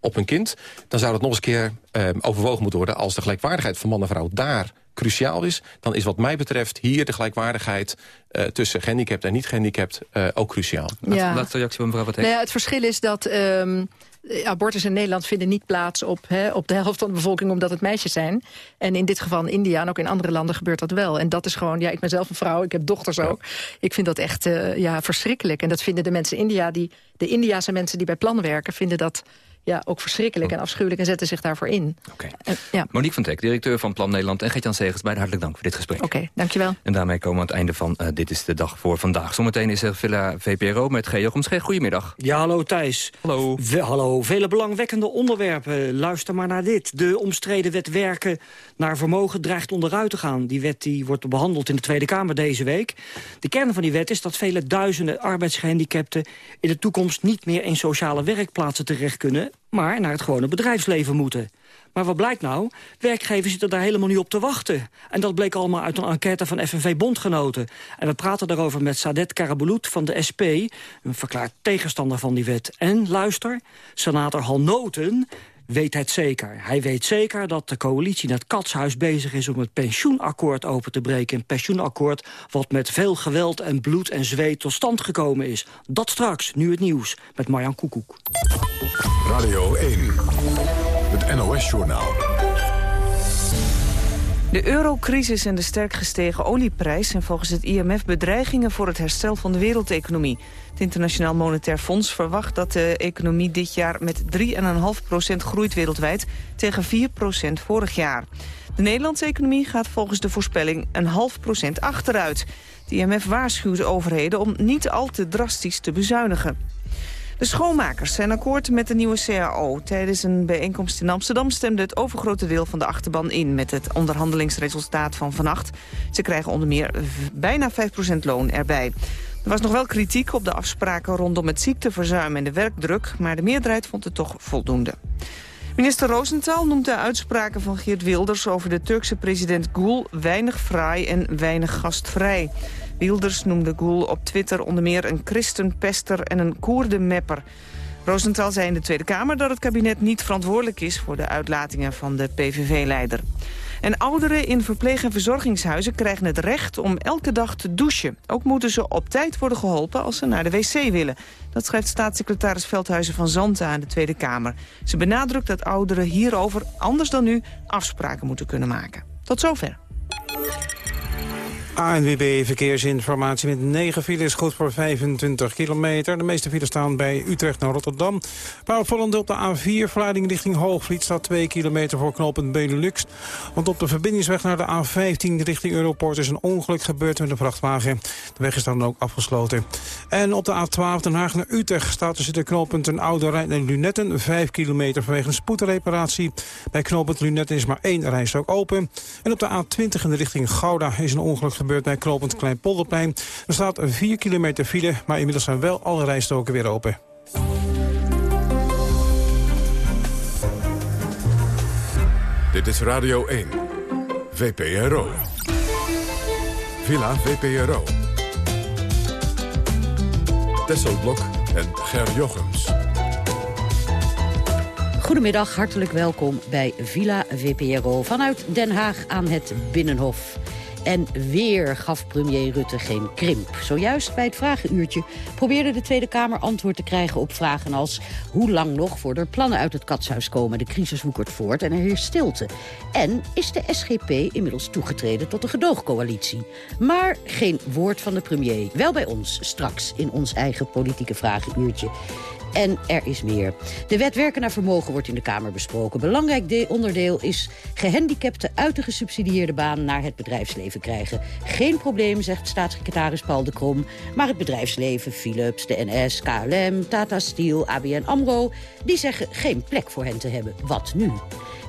Speaker 14: op een kind... dan zou dat nog eens een keer um, overwogen moeten worden... als de gelijkwaardigheid van man en vrouw daar cruciaal is... dan is wat mij betreft hier de gelijkwaardigheid... Uh, tussen gehandicapt en niet gehandicapt uh, ook cruciaal.
Speaker 20: Ja.
Speaker 13: Laatste reactie van mevrouw Wat
Speaker 20: nou ja, Het verschil is dat... Um abortus in Nederland vinden niet plaats op, hè, op de helft van de bevolking... omdat het meisjes zijn. En in dit geval in India en ook in andere landen gebeurt dat wel. En dat is gewoon, ja, ik ben zelf een vrouw, ik heb dochters ook. Ik vind dat echt uh, ja, verschrikkelijk. En dat vinden de mensen in India, die, de Indiase mensen die bij plan werken... vinden dat ja, ook verschrikkelijk en afschuwelijk en zetten zich daarvoor in.
Speaker 13: Okay. Uh, ja. Monique van Teck, directeur van Plan Nederland... en Gert-Jan Segers, beide hartelijk dank voor dit gesprek.
Speaker 20: Oké, okay, dankjewel.
Speaker 13: En daarmee komen we aan het einde van uh, Dit is de Dag voor vandaag. Zometeen is er Villa VPRO met G. Jochems. Goedemiddag.
Speaker 21: Ja, hallo Thijs.
Speaker 13: Hallo.
Speaker 21: We, hallo. Vele belangwekkende onderwerpen. Luister maar naar dit. De omstreden wet werken naar vermogen dreigt onderuit te gaan. Die wet die wordt behandeld in de Tweede Kamer deze week. De kern van die wet is dat vele duizenden arbeidsgehandicapten... in de toekomst niet meer in sociale werkplaatsen terecht kunnen maar naar het gewone bedrijfsleven moeten. Maar wat blijkt nou? Werkgevers zitten daar helemaal niet op te wachten. En dat bleek allemaal uit een enquête van FNV Bondgenoten. En we praten daarover met Sadet Karabulut van de SP... een verklaard tegenstander van die wet. En, luister, senator Hal Noten weet het zeker. Hij weet zeker dat de coalitie in het Katshuis bezig is... om het pensioenakkoord open te breken. Een pensioenakkoord wat met veel geweld en bloed en zweet tot stand gekomen is. Dat straks, nu het nieuws, met Marjan Koekoek.
Speaker 1: Radio 1, het NOS-journaal.
Speaker 2: De eurocrisis en de sterk gestegen olieprijs zijn volgens het IMF bedreigingen voor het herstel van de wereldeconomie. Het Internationaal Monetair Fonds verwacht dat de economie dit jaar met 3,5% groeit wereldwijd tegen 4% vorig jaar. De Nederlandse economie gaat volgens de voorspelling een half procent achteruit. Het IMF waarschuwt overheden om niet al te drastisch te bezuinigen. De schoonmakers zijn akkoord met de nieuwe CAO. Tijdens een bijeenkomst in Amsterdam stemde het overgrote deel van de achterban in... met het onderhandelingsresultaat van vannacht. Ze krijgen onder meer bijna 5% loon erbij. Er was nog wel kritiek op de afspraken rondom het ziekteverzuim en de werkdruk... maar de meerderheid vond het toch voldoende. Minister Rosenthal noemt de uitspraken van Geert Wilders over de Turkse president Gül weinig fraai en weinig gastvrij. Wilders noemde Gül op Twitter onder meer een christenpester en een koerdenmepper. Rosenthal zei in de Tweede Kamer dat het kabinet niet verantwoordelijk is voor de uitlatingen van de PVV-leider. En ouderen in verpleeg- en verzorgingshuizen krijgen het recht om elke dag te douchen. Ook moeten ze op tijd worden geholpen als ze naar de wc willen. Dat schrijft staatssecretaris Veldhuizen van Zanten aan de Tweede Kamer. Ze benadrukt dat ouderen hierover anders dan nu afspraken moeten kunnen maken. Tot zover.
Speaker 5: ANWB Verkeersinformatie met 9 files, goed voor 25 kilometer. De meeste files staan bij Utrecht naar Rotterdam. Maar op de A4, verleiding richting Hoogvliet... staat 2 kilometer voor knooppunt Benelux. Want op de verbindingsweg naar de A15 richting Europort... is een ongeluk gebeurd met een vrachtwagen. De weg is dan ook afgesloten. En op de A12 Den Haag naar Utrecht staat tussen de knooppunten Oude Rijn en Lunetten... 5 kilometer vanwege een spoedreparatie. Bij knooppunt Lunetten is maar één rijstrook open. En op de A20 in de richting Gouda is een ongeluk gebeurd gebeurd bij Klopend Kleinpolderplein. Er staat 4 kilometer file, maar inmiddels zijn wel alle rijstoken weer open.
Speaker 1: Dit is Radio 1, VPRO. Villa VPRO. Tesselblok en Ger Jochems.
Speaker 22: Goedemiddag, hartelijk welkom bij Villa VPRO vanuit Den Haag aan het Binnenhof. En weer gaf premier Rutte geen krimp. Zojuist bij het vragenuurtje probeerde de Tweede Kamer antwoord te krijgen op vragen als... hoe lang nog voor er plannen uit het katshuis komen? De crisis woekert voort en er heerst stilte. En is de SGP inmiddels toegetreden tot de gedoogcoalitie? Maar geen woord van de premier. Wel bij ons, straks in ons eigen politieke vragenuurtje. En er is meer. De wet werken naar vermogen wordt in de Kamer besproken. Belangrijk onderdeel is gehandicapten uit de gesubsidieerde baan naar het bedrijfsleven krijgen. Geen probleem, zegt staatssecretaris Paul de Krom. Maar het bedrijfsleven, Philips, de NS, KLM, Tata Steel, ABN AMRO... die zeggen geen plek voor hen te hebben. Wat nu?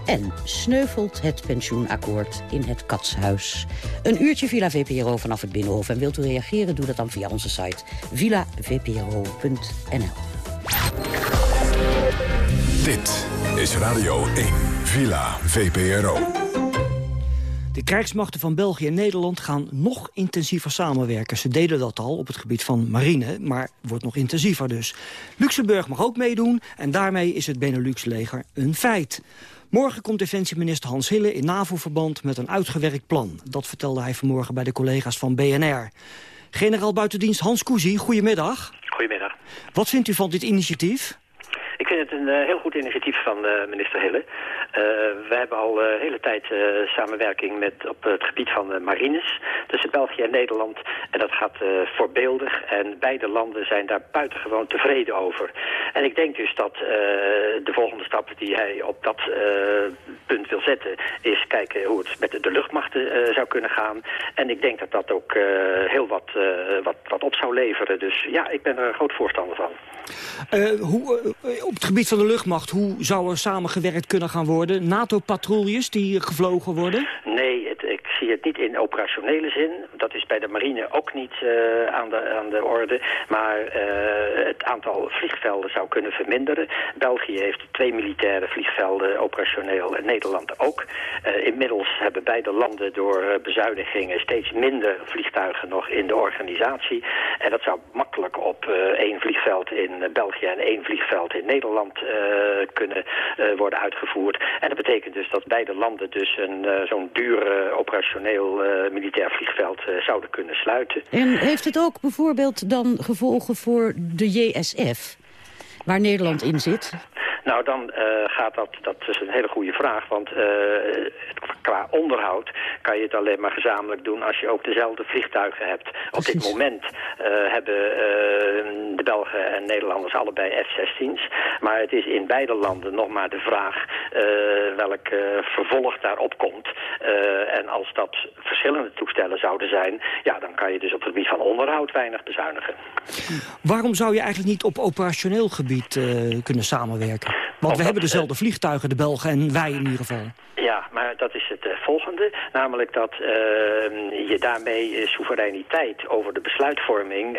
Speaker 22: En sneuvelt het pensioenakkoord in het katshuis. Een uurtje Villa VPRO vanaf het Binnenhof. En wilt u reageren, doe dat dan via onze site villavpro.nl.
Speaker 1: Dit is Radio 1, Villa VPRO.
Speaker 21: De krijgsmachten van België en Nederland gaan nog intensiever samenwerken. Ze deden dat al op het gebied van marine, maar wordt nog intensiever dus. Luxemburg mag ook meedoen en daarmee is het Benelux-leger een feit. Morgen komt defensieminister Hans Hille in NAVO-verband met een uitgewerkt plan. Dat vertelde hij vanmorgen bij de collega's van BNR. Generaal buitendienst Hans Koezie, goedemiddag. Wat vindt u van dit initiatief?
Speaker 23: Ik vind het een uh, heel goed initiatief van uh, minister Hille. Uh, we hebben al de hele tijd samenwerking met, op het gebied van marines tussen België en Nederland. En dat gaat voorbeeldig en beide landen zijn daar buitengewoon tevreden over. En ik denk dus dat de volgende stap die hij op dat punt wil zetten is kijken hoe het met de luchtmachten zou kunnen gaan. En ik denk dat dat ook heel wat, wat, wat op zou leveren. Dus ja, ik ben er een groot voorstander van.
Speaker 21: Hoe, op het gebied van de luchtmacht, hoe zou er samengewerkt kunnen gaan worden? NATO-patrouilles die gevlogen worden?
Speaker 23: Nee, ik zie het niet in operationele zin. Dat is bij de marine ook niet uh, aan, de, aan de orde. Maar uh, het aantal vliegvelden zou kunnen verminderen. België heeft twee militaire vliegvelden operationeel en Nederland ook. Uh, inmiddels hebben beide landen door bezuinigingen steeds minder vliegtuigen nog in de organisatie. En dat zou makkelijk op één vliegveld in België en één vliegveld in Nederland kunnen worden uitgevoerd. En dat betekent dus dat beide landen dus zo'n dure operationeel uh, militair vliegveld uh, zouden kunnen sluiten.
Speaker 22: En heeft het ook bijvoorbeeld dan gevolgen voor de JSF? Waar Nederland in zit?
Speaker 23: Nou, dan uh, gaat dat, dat is een hele goede vraag, want uh, qua onderhoud kan je het alleen maar gezamenlijk doen als je ook dezelfde vliegtuigen hebt. Op dit moment uh, hebben de Belgen en Nederlanders allebei F-16's, maar het is in beide landen nog maar de vraag welk vervolg daarop komt. en als dat verschillende toestellen zouden zijn, ja, dan kan je dus op het gebied van onderhoud weinig bezuinigen.
Speaker 21: Waarom zou je eigenlijk niet op operationeel gebied uh, kunnen samenwerken? Want we hebben dezelfde vliegtuigen, de Belgen en wij in ieder geval.
Speaker 23: Ja, maar dat is het uh, volgende. Namelijk dat uh, je daarmee uh, soevereiniteit over de besluitvorming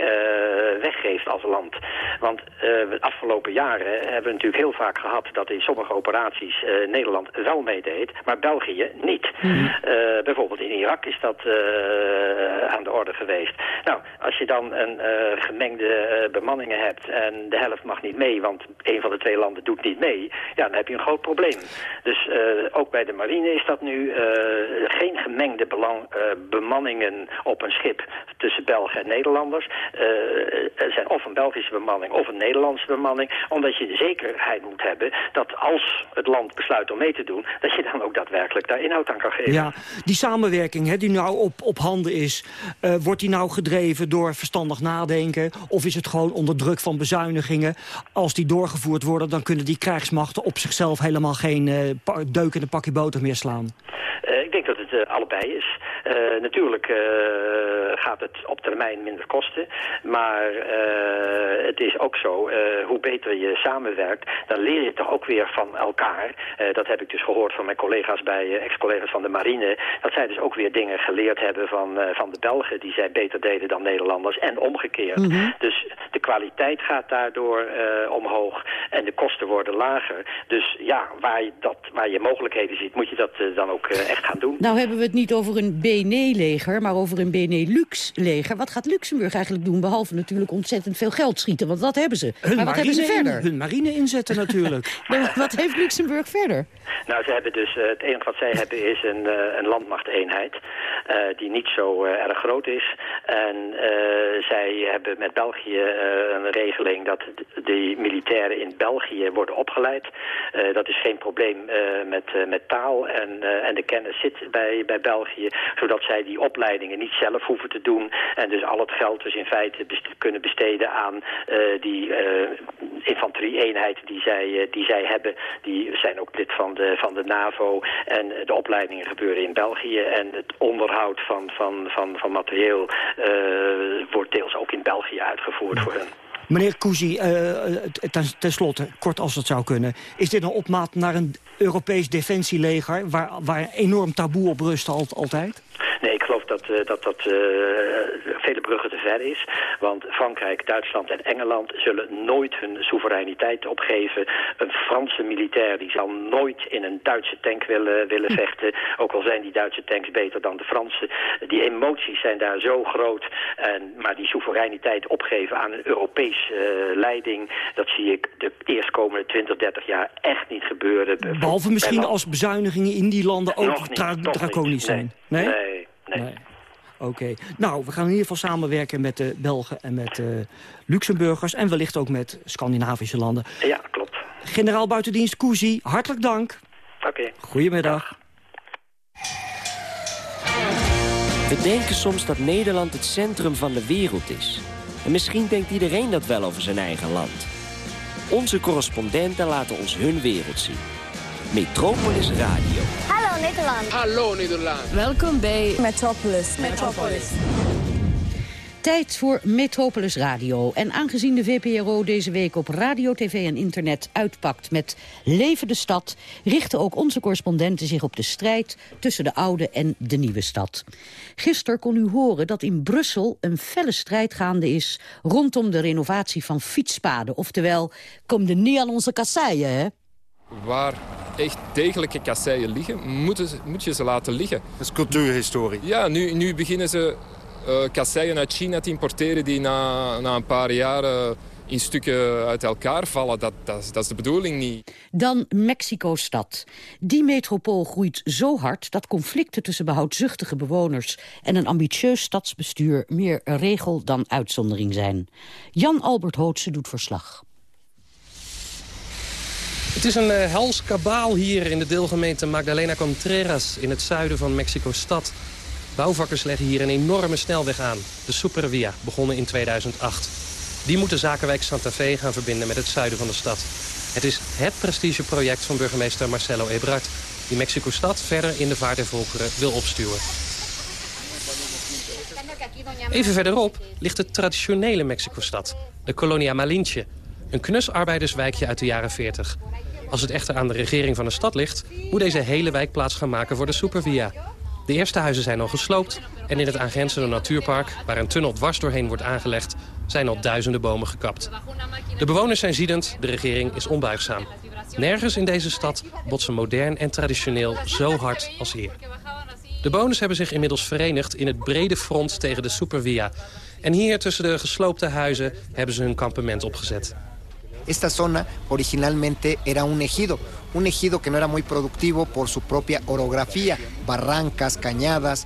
Speaker 23: weggeeft als land. Want de afgelopen jaren hebben we natuurlijk heel vaak gehad... dat in sommige operaties Nederland wel meedeed, maar België niet. Mm. bijvoorbeeld in Irak is dat aan de orde geweest. Nou, als je dan een gemengde bemanningen hebt en de helft mag niet mee... want een van de twee landen doet niet mee, ja, dan heb je een groot probleem. Dus ook bij de marine is dat nu uh, geen gemengde belang, uh, bemanningen op een schip tussen Belgen en Nederlanders. Er zijn of een Belgische bemanning of een Nederlandse bemanning. Omdat je de zekerheid moet hebben dat als het land besluit om mee te doen... dat je dan ook daadwerkelijk daar inhoud aan kan geven.
Speaker 21: Ja, die samenwerking hè, die nou op, op handen is... wordt die nou gedreven door verstandig nadenken? Of is het gewoon onder druk van bezuinigingen? Als die doorgevoerd worden, dan kunnen die krijgsmachten op zichzelf helemaal geen deuk in pakje boter meer slaan?
Speaker 23: Uh, ik denk dat het uh, allebei is. Uh, natuurlijk gaat het op termijn minder kosten. Maar het is ook zo, hoe beter je samenwerkt, dan leer je toch ook weer van elkaar. dat heb ik dus gehoord van mijn collega's bij, ex-collega's van de marine. Dat zij dus ook weer dingen geleerd hebben van, van de Belgen die zij beter deden dan Nederlanders. En omgekeerd. Mm -hmm. Dus de kwaliteit gaat daardoor omhoog en de kosten worden lager. Dus ja, waar je, dat, waar je mogelijkheden ziet, moet je dat uh, dan ook uh, echt gaan doen.
Speaker 22: Nou hebben we het niet over een BNE-leger, maar over een Benelux-leger. Wat gaat Luxemburg eigenlijk doen, behalve natuurlijk ontzettend veel geld schieten? Want dat hebben ze.
Speaker 21: Hun
Speaker 22: maar wat hebben ze verder?
Speaker 21: In, hun marine inzetten natuurlijk.
Speaker 22: wat heeft Luxemburg verder?
Speaker 23: Nou, ze hebben dus, uh, het enige wat zij hebben is een, een landmachteenheid die niet zo erg groot is. En zij hebben met België een regeling dat de militairen in België worden opgeleid. dat is geen probleem met, uh, met taal en, uh, en de kennis zit bij, bij België. Zodat zij die opleidingen niet zelf hoeven te doen. En dus al het geld dus in feite best kunnen besteden aan uh, die infanterie-eenheid die zij, die zij hebben. Die zijn ook lid van de, van de NAVO. En de opleidingen gebeuren in België. En het onderhoud van, van, van, van materieel wordt deels ook in België uitgevoerd voor hen.
Speaker 21: Meneer Cousy, uh, ten, ten, slotte, kort als het zou kunnen... is dit een opmaat naar een Europees defensieleger... waar, waar enorm taboe op rust altijd?
Speaker 23: Geloof dat dat, dat uh, vele bruggen te ver is. Want Frankrijk, Duitsland en Engeland zullen nooit hun soevereiniteit opgeven. Een Franse militair die zal nooit in een Duitse tank willen, willen vechten. Ook al zijn die Duitse tanks beter dan de Franse. Die emoties zijn daar zo groot. En, maar die soevereiniteit opgeven aan een Europees uh, leiding... dat zie ik de eerstkomende 20, 30 jaar echt niet gebeuren.
Speaker 21: Behalve misschien als bezuinigingen in die landen ook dra draconisch zijn.
Speaker 23: Nee? nee? nee. Nee.
Speaker 21: Oké. Okay. Nou, we gaan in ieder geval samenwerken met de Belgen en met de uh, Luxemburgers... en wellicht ook met Scandinavische landen.
Speaker 23: Ja, klopt.
Speaker 21: Generaal Buitendienst Cousy, hartelijk dank.
Speaker 23: Oké. Okay.
Speaker 21: Goedemiddag.
Speaker 24: We denken soms dat Nederland het centrum van de wereld is. En misschien denkt iedereen dat wel over zijn eigen land. Onze correspondenten laten ons hun wereld zien. Metropolis Radio.
Speaker 25: Hallo Nederland.
Speaker 26: Hallo Nederland.
Speaker 25: Welkom bij Metropolis. Metropolis.
Speaker 22: Tijd voor Metropolis Radio. En aangezien de VPRO deze week op radio, tv en internet uitpakt met Leven de Stad... richten ook onze correspondenten zich op de strijd tussen de oude en de nieuwe stad. Gisteren kon u horen dat in Brussel een felle strijd gaande is... rondom de renovatie van fietspaden. Oftewel, kom er niet aan onze kasseien, hè?
Speaker 27: Waar echt degelijke kasseien liggen, moeten, moet je ze laten liggen.
Speaker 28: Dat is cultuurhistorie.
Speaker 27: Ja, nu, nu beginnen ze uh, kasseien uit China te importeren die na, na een paar jaren in stukken uit elkaar vallen. Dat, dat, dat is de bedoeling niet.
Speaker 22: Dan Mexico-stad. Die metropool groeit zo hard dat conflicten tussen behoudzuchtige bewoners en een ambitieus stadsbestuur meer regel dan uitzondering zijn. Jan Albert Hootse doet verslag.
Speaker 29: Het is een uh, hels kabaal hier in de deelgemeente Magdalena Contreras... in het zuiden van Mexico-stad. Bouwvakkers leggen hier een enorme snelweg aan. De Supervia, begonnen in 2008. Die moet de zakenwijk Santa Fe gaan verbinden met het zuiden van de stad. Het is het prestigeproject van burgemeester Marcelo Ebrard... die Mexico-stad verder in de vaart der volkeren wil opstuwen. Even verderop ligt de traditionele Mexico-stad, de Colonia Malinche... een knus arbeiderswijkje uit de jaren 40. Als het echter aan de regering van de stad ligt... moet deze hele wijk plaats gaan maken voor de Supervia. De eerste huizen zijn al gesloopt... en in het aangrenzende natuurpark, waar een tunnel dwars doorheen wordt aangelegd... zijn al duizenden bomen gekapt. De bewoners zijn ziedend, de regering is onbuigzaam. Nergens in deze stad botsen modern en traditioneel zo hard als hier. De bewoners hebben zich inmiddels verenigd in het brede front tegen de Supervia. En hier tussen de gesloopte huizen hebben ze hun kampement opgezet.
Speaker 30: Esta zona originalmente era un ejido, un ejido que no era muy productivo por su propia orografía, barrancas, cañadas.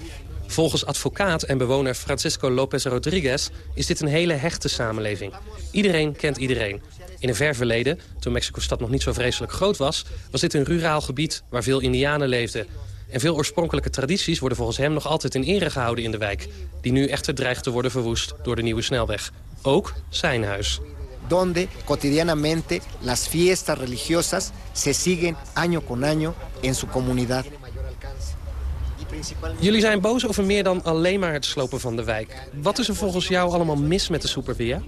Speaker 29: Volgens advocaat en bewoner Francisco López Rodriguez is dit een hele hechte samenleving. Iedereen kent iedereen. In een ver verleden, toen Mexico-stad nog niet zo vreselijk groot was... was dit een ruraal gebied waar veel indianen leefden. En veel oorspronkelijke tradities worden volgens hem nog altijd in ere gehouden in de wijk... die nu echter dreigt te worden verwoest door de nieuwe snelweg. Ook zijn huis.
Speaker 30: Donde cotidianamente las fiestas religiosas se siguen año con año en su comunidad.
Speaker 29: Jullie zijn boos over meer dan alleen maar het slopen van de wijk. Wat is er volgens jou allemaal mis met de Supervia?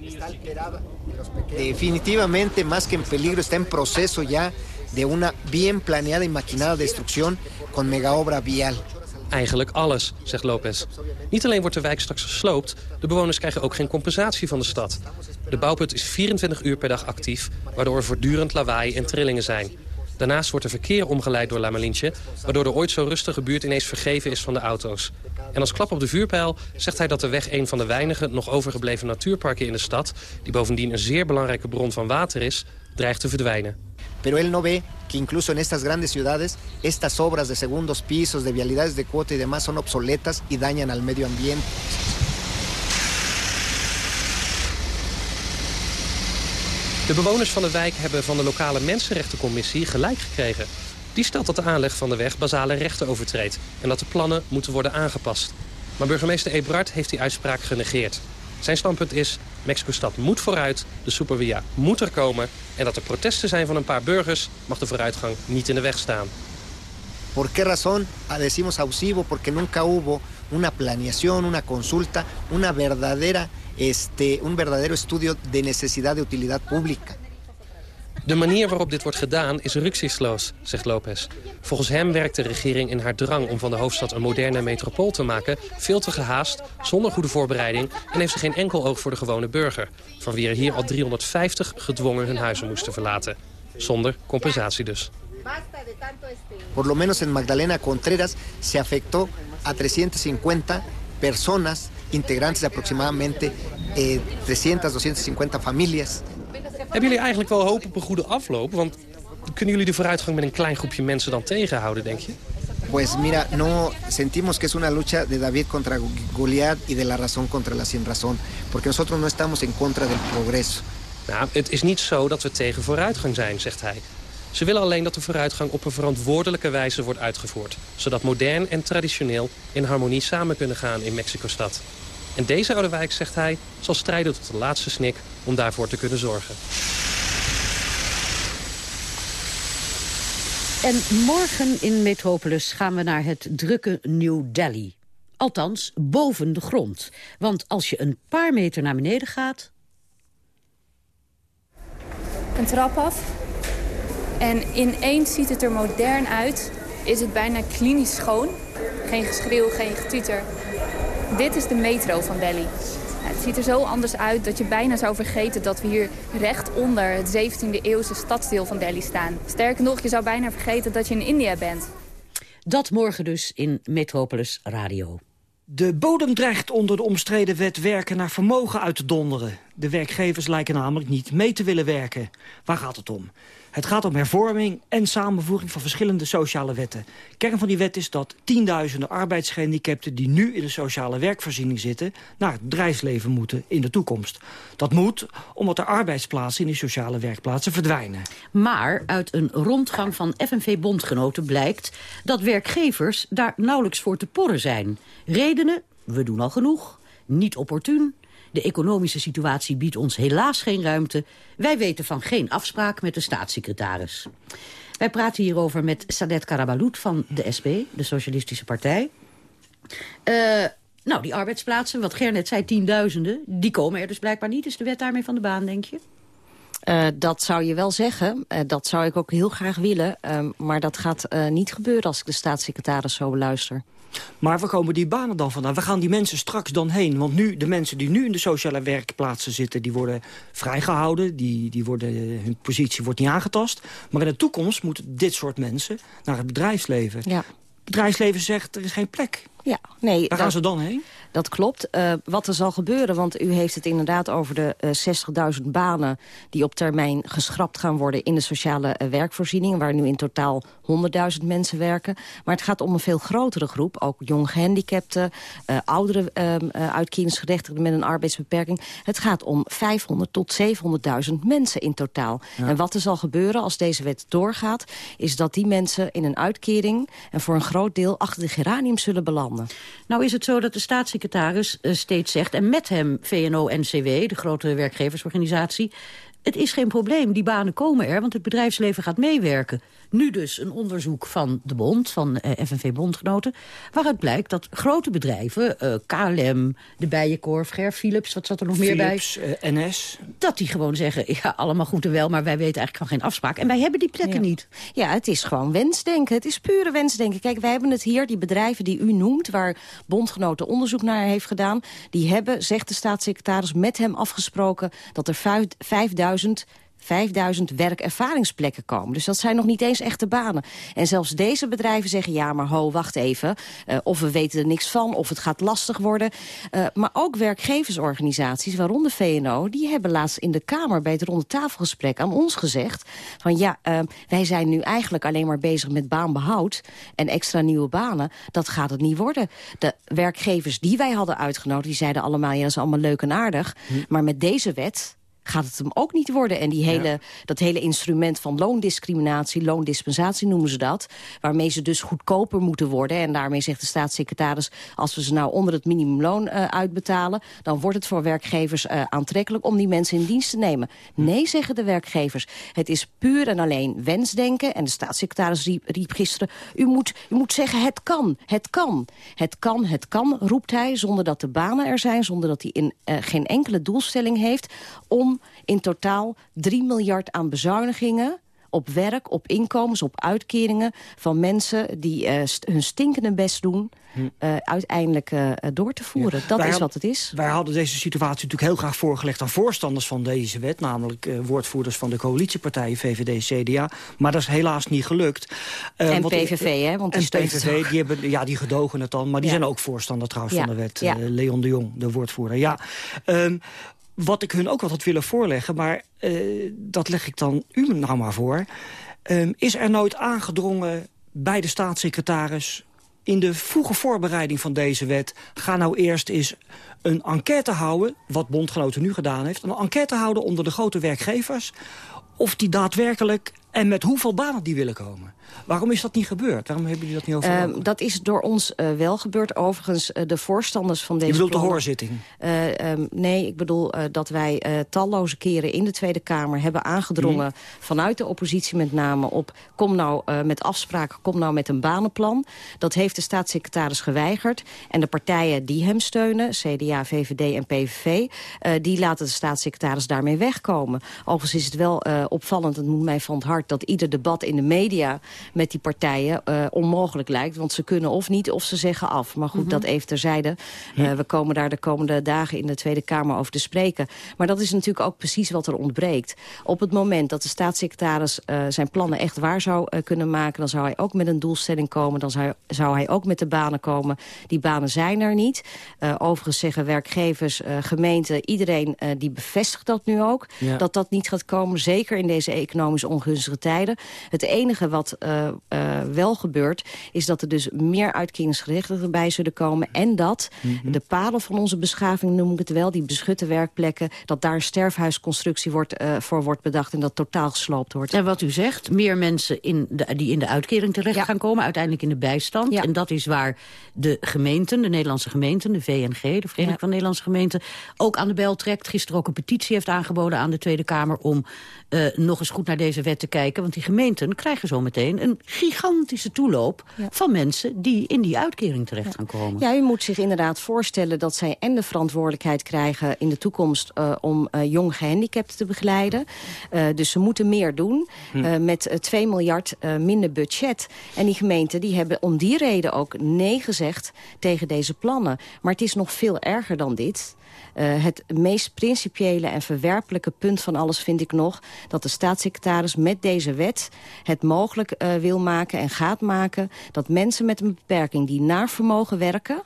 Speaker 30: Definitivamente, más que en peligro, está en proceso ya de una bien planeada y maquinada destrucción con megaobra vial.
Speaker 29: Eigenlijk alles, zegt Lopez. Niet alleen wordt de wijk straks gesloopt, de bewoners krijgen ook geen compensatie van de stad. De bouwput is 24 uur per dag actief, waardoor er voortdurend lawaai en trillingen zijn. Daarnaast wordt er verkeer omgeleid door La Malinche... waardoor de ooit zo rustige buurt ineens vergeven is van de auto's. En als klap op de vuurpijl zegt hij dat de weg een van de weinige... nog overgebleven natuurparken in de stad... die bovendien een zeer belangrijke bron van water is, dreigt te verdwijnen.
Speaker 30: Pero él no ve que incluso en estas grandes ciudades estas obras de segundos pisos, de vialidades de cuota y demás son obsoletas y dañan al medio ambiente.
Speaker 29: De bewoners van de wijk hebben van de lokale Mensenrechtencommissie gelijk gekregen. Die stelt dat de aanleg van de weg basale rechten overtreedt... en dat de plannen moeten worden aangepast. Maar burgemeester Ebrard heeft die uitspraak genegeerd. Zijn standpunt is, Mexico-stad moet vooruit, de Supervia moet er komen... en dat er protesten zijn van een paar burgers mag de vooruitgang niet in de weg staan.
Speaker 30: ¿Por qué razón ah, decimos abusivo? Porque nunca hubo una planeación, una consulta, una verdadera, este, un verdadero estudio de necesidad de utilidad pública.
Speaker 29: De manier waarop dit wordt gedaan is rücksichtsloos, zegt Lopez. Volgens hem werkt de regering in haar drang om van de hoofdstad een moderne metropool te maken... veel te gehaast, zonder goede voorbereiding... en heeft ze geen enkel oog voor de gewone burger... van wie er hier al 350 gedwongen hun huizen moesten verlaten. Zonder compensatie dus.
Speaker 30: Por lo menos en Magdalena Contreras se afectó a 350 personas, integrantes de aproximadamente eh, 300, 250 familias.
Speaker 29: Hebben jullie eigenlijk wel hoop op een goede afloop? Want kunnen jullie de vooruitgang met een klein groepje mensen dan tegenhouden, denk je?
Speaker 30: Pues mira, no sentimos que es una lucha de David contra Goliat y de la razón contra la sin razón. Porque nosotros no estamos en contra del progreso.
Speaker 29: Nou, het is niet zo dat we tegen vooruitgang zijn, zegt hij. Ze willen alleen dat de vooruitgang op een verantwoordelijke wijze wordt uitgevoerd. Zodat modern en traditioneel in harmonie samen kunnen gaan in Mexico-stad. En deze oude wijk, zegt hij, zal strijden tot de laatste snik om daarvoor te kunnen zorgen.
Speaker 22: En morgen in Metropolis gaan we naar het drukke New Delhi. Althans, boven de grond. Want als je een paar meter naar beneden gaat...
Speaker 31: Een trap af. En ineens ziet het er modern uit. Is het bijna klinisch schoon. Geen geschreeuw, geen getuter. Dit is de metro van Delhi. Het ziet er zo anders uit dat je bijna zou vergeten dat we hier recht onder het 17e eeuwse stadsdeel van Delhi staan. Sterker nog, je zou bijna vergeten dat je in India bent.
Speaker 22: Dat morgen dus in Metropolis Radio.
Speaker 21: De bodem dreigt onder de omstreden wet werken naar vermogen uit te donderen. De werkgevers lijken namelijk niet mee te willen werken. Waar gaat het om? Het gaat om hervorming en samenvoeging van verschillende sociale wetten. Kern van die wet is dat tienduizenden arbeidsgehandicapten... die nu in de sociale werkvoorziening zitten... naar het bedrijfsleven moeten in de toekomst. Dat moet omdat er arbeidsplaatsen in die sociale werkplaatsen verdwijnen.
Speaker 22: Maar uit een rondgang van FNV-bondgenoten blijkt... dat werkgevers daar nauwelijks voor te porren zijn. Redenen, we doen al genoeg, niet opportun... De economische situatie biedt ons helaas geen ruimte. Wij weten van geen afspraak met de staatssecretaris. Wij praten hierover met Sadet Karabalout van de SP, de Socialistische Partij. Uh, nou, die arbeidsplaatsen, wat Gernet zei, tienduizenden... die komen er dus blijkbaar niet. Is de wet daarmee van de baan, denk je?
Speaker 32: Uh, dat zou je wel zeggen. Uh, dat zou ik ook heel graag willen. Uh, maar dat gaat niet gebeuren als ik de staatssecretaris zo beluister.
Speaker 21: Maar waar komen die banen dan vandaan? We gaan die mensen straks dan heen? Want nu, de mensen die nu in de sociale werkplaatsen zitten... die worden vrijgehouden, die, die worden, hun positie wordt niet aangetast. Maar in de toekomst moeten dit soort mensen naar het bedrijfsleven.
Speaker 32: Ja.
Speaker 21: Het bedrijfsleven zegt, er is geen plek.
Speaker 32: Ja, nee,
Speaker 21: Waar gaan ze dan heen?
Speaker 32: Dat klopt. Uh, wat er zal gebeuren, want u heeft het inderdaad over de uh, 60.000 banen... die op termijn geschrapt gaan worden in de sociale uh, werkvoorziening... waar nu in totaal 100.000 mensen werken. Maar het gaat om een veel grotere groep. Ook jong gehandicapten, oudere uitkeringsgerechtigden met een arbeidsbeperking. Het gaat om 500 tot 700.000 mensen in totaal. Ja. En wat er zal gebeuren als deze wet doorgaat... is dat die mensen in een uitkering... en voor een groot deel achter de geranium zullen belanden.
Speaker 22: Nou is het zo dat de staatssecretaris uh, steeds zegt... en met hem VNO-NCW, de grote werkgeversorganisatie... het is geen probleem, die banen komen er, want het bedrijfsleven gaat meewerken. Nu dus een onderzoek van de bond, van uh, FNV-bondgenoten... waaruit blijkt dat grote bedrijven, uh, KLM, de Bijenkorf, Ger Philips... wat zat er nog
Speaker 21: Philips,
Speaker 22: meer
Speaker 21: bij? Uh, NS.
Speaker 22: Dat die gewoon zeggen, ja, allemaal goed en wel... maar wij weten eigenlijk van geen afspraak. En wij hebben die plekken
Speaker 32: ja.
Speaker 22: niet.
Speaker 32: Ja, het is gewoon wensdenken. Het is pure wensdenken. Kijk, wij hebben het hier, die bedrijven die u noemt... waar bondgenoten onderzoek naar heeft gedaan... die hebben, zegt de staatssecretaris, met hem afgesproken... dat er 5000 5000 werkervaringsplekken komen. Dus dat zijn nog niet eens echte banen. En zelfs deze bedrijven zeggen, ja, maar ho, wacht even. Uh, of we weten er niks van, of het gaat lastig worden. Uh, maar ook werkgeversorganisaties, waaronder VNO... die hebben laatst in de Kamer bij het ronde tafelgesprek aan ons gezegd... van ja, uh, wij zijn nu eigenlijk alleen maar bezig met baanbehoud... en extra nieuwe banen. Dat gaat het niet worden. De werkgevers die wij hadden uitgenodigd, die zeiden allemaal... ja, dat is allemaal leuk en aardig. Hm. Maar met deze wet gaat het hem ook niet worden. En die hele, ja. dat hele instrument van loondiscriminatie, loondispensatie noemen ze dat... waarmee ze dus goedkoper moeten worden. En daarmee zegt de staatssecretaris... als we ze nou onder het minimumloon uh, uitbetalen... dan wordt het voor werkgevers uh, aantrekkelijk om die mensen in dienst te nemen. Nee, zeggen de werkgevers. Het is puur en alleen wensdenken. En de staatssecretaris riep, riep gisteren... U moet, u moet zeggen het kan, het kan. Het kan, het kan, roept hij, zonder dat de banen er zijn... zonder dat hij in, uh, geen enkele doelstelling heeft... om in totaal 3 miljard aan bezuinigingen op werk, op inkomens, op uitkeringen... van mensen die uh, st hun stinkende best doen... Uh, uiteindelijk uh, door te voeren. Ja. Dat wij is wat het is.
Speaker 21: Wij hadden deze situatie natuurlijk heel graag voorgelegd... aan voorstanders van deze wet. Namelijk woordvoerders van de coalitiepartijen VVD, CDA. Maar dat is helaas niet gelukt.
Speaker 32: en want, PVV, hè? Want die
Speaker 21: PVV, die, hebben, ja, die gedogen het dan. Maar die ja. zijn ook voorstander trouwens ja. van de wet. Leon de Jong, de woordvoerder. Ja. Um, wat ik hun ook wat had willen voorleggen, maar uh, dat leg ik dan u nou maar voor... Um, is er nooit aangedrongen bij de staatssecretaris... in de vroege voorbereiding van deze wet... ga nou eerst eens een enquête houden, wat Bondgenoten nu gedaan heeft... een enquête houden onder de grote werkgevers... of die daadwerkelijk en met hoeveel banen die willen komen. Waarom is dat niet gebeurd? Waarom hebben jullie dat niet over?
Speaker 32: Uh, dat is door ons uh, wel gebeurd. Overigens, uh, de voorstanders van deze...
Speaker 21: Je bedoelt
Speaker 32: plannen,
Speaker 21: de hoorzitting?
Speaker 32: Um, nee, ik bedoel dat wij talloze keren in de Tweede Kamer hebben aangedrongen... Mm. vanuit de oppositie met name op... kom nou met afspraken, kom nou met een banenplan. Dat heeft de staatssecretaris geweigerd. En de partijen die hem steunen, CDA, VVD en PVV... die laten de staatssecretaris daarmee wegkomen. Overigens is het wel opvallend, het moet mij van het hart... dat ieder debat in de media met die partijen uh, onmogelijk lijkt. Want ze kunnen of niet of ze zeggen af. Maar goed, mm -hmm. dat even terzijde. Uh, we komen daar de komende dagen in de Tweede Kamer over te spreken. Maar dat is natuurlijk ook precies wat er ontbreekt. Op het moment dat de staatssecretaris uh, zijn plannen echt waar zou kunnen maken... dan zou hij ook met een doelstelling komen. Dan zou, zou hij ook met de banen komen. Die banen zijn er niet. overigens zeggen werkgevers, gemeenten, iedereen die bevestigt dat nu ook. Ja. Dat dat niet gaat komen, zeker in deze economisch ongunstige tijden. Het enige wat uh, uh, wel gebeurt, is dat er dus meer uitkeringsgerechtigden bij zullen komen. En dat mm -hmm. de palen van onze beschaving, noem ik het wel, die beschutte werkplekken, dat daar een sterfhuisconstructie wordt, uh, voor wordt bedacht en dat totaal gesloopt wordt.
Speaker 22: En wat u zegt, meer mensen in de, die in de uitkering terecht ja. gaan komen, uiteindelijk in de bijstand. Ja. En dat is waar de gemeenten, de Nederlandse gemeenten, de VNG, de Vereniging ja. van Nederlandse Gemeenten, ook aan de bel trekt. Gisteren ook een petitie heeft aangeboden aan de Tweede Kamer om uh, nog eens goed naar deze wet te kijken. Want die gemeenten krijgen een gigantische toeloop ja. van mensen die in die uitkering terecht
Speaker 32: ja.
Speaker 22: gaan komen.
Speaker 32: Ja, u moet zich inderdaad voorstellen dat zij en de verantwoordelijkheid krijgen in de toekomst uh, om uh, jong gehandicapten te begeleiden. dus ze moeten meer doen hm. met 2 miljard minder budget. En die gemeenten die hebben om die reden ook nee gezegd tegen deze plannen. Maar het is nog veel erger dan dit. Uh, het meest principiële en verwerpelijke punt van alles vind ik nog... dat de staatssecretaris met deze wet het mogelijk uh, wil maken en gaat maken... dat mensen met een beperking die naar vermogen werken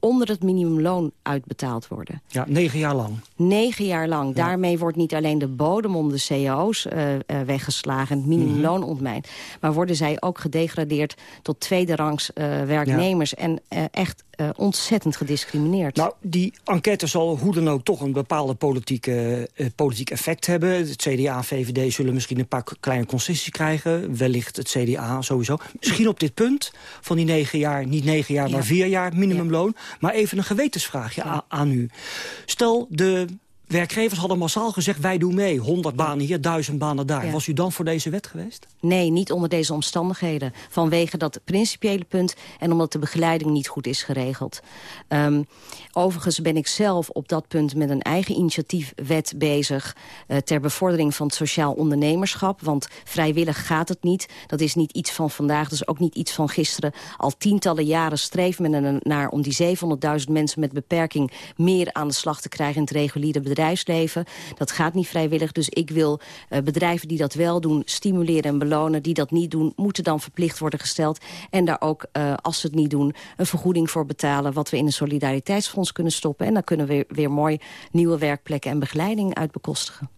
Speaker 32: onder het minimumloon uitbetaald worden.
Speaker 21: Ja, negen jaar lang.
Speaker 32: Negen jaar lang. Ja. Daarmee wordt niet alleen de bodem om de cao's uh, uh, weggeslagen... het minimumloon mm -hmm. ontmijnd... maar worden zij ook gedegradeerd tot tweede rangs uh, werknemers... Ja. en echt uh, ontzettend gediscrimineerd.
Speaker 21: Nou, die enquête zal hoe dan ook toch een bepaalde politieke, uh, politiek effect hebben. Het CDA en VVD zullen misschien een paar kleine concessies krijgen. Wellicht het CDA sowieso. Misschien op dit punt van die negen jaar, niet negen jaar, ja. maar vier jaar minimumloon. Ja. Maar even een gewetensvraagje ja. aan u. Stel, de werkgevers hadden massaal gezegd, wij doen mee. 100 banen hier, 1000 banen daar. Ja. Was u dan voor deze wet geweest?
Speaker 32: Nee, niet onder deze omstandigheden. Vanwege dat principiële punt en omdat de begeleiding niet goed is geregeld. Um, overigens ben ik zelf op dat punt met een eigen initiatiefwet bezig... Uh, ter bevordering van het sociaal ondernemerschap. Want vrijwillig gaat het niet. Dat is niet iets van vandaag, dat is ook niet iets van gisteren. Al tientallen jaren streeft men ernaar om die 700.000 mensen met beperking... meer aan de slag te krijgen in het reguliere bedrijf bedrijfsleven. Dat gaat niet vrijwillig, dus ik wil uh, bedrijven die dat wel doen... stimuleren en belonen. Die dat niet doen, moeten dan verplicht worden gesteld. En daar ook, uh, als ze het niet doen, een vergoeding voor betalen... wat we in een solidariteitsfonds kunnen stoppen. En dan kunnen we weer, weer mooi nieuwe werkplekken en begeleiding uit bekostigen.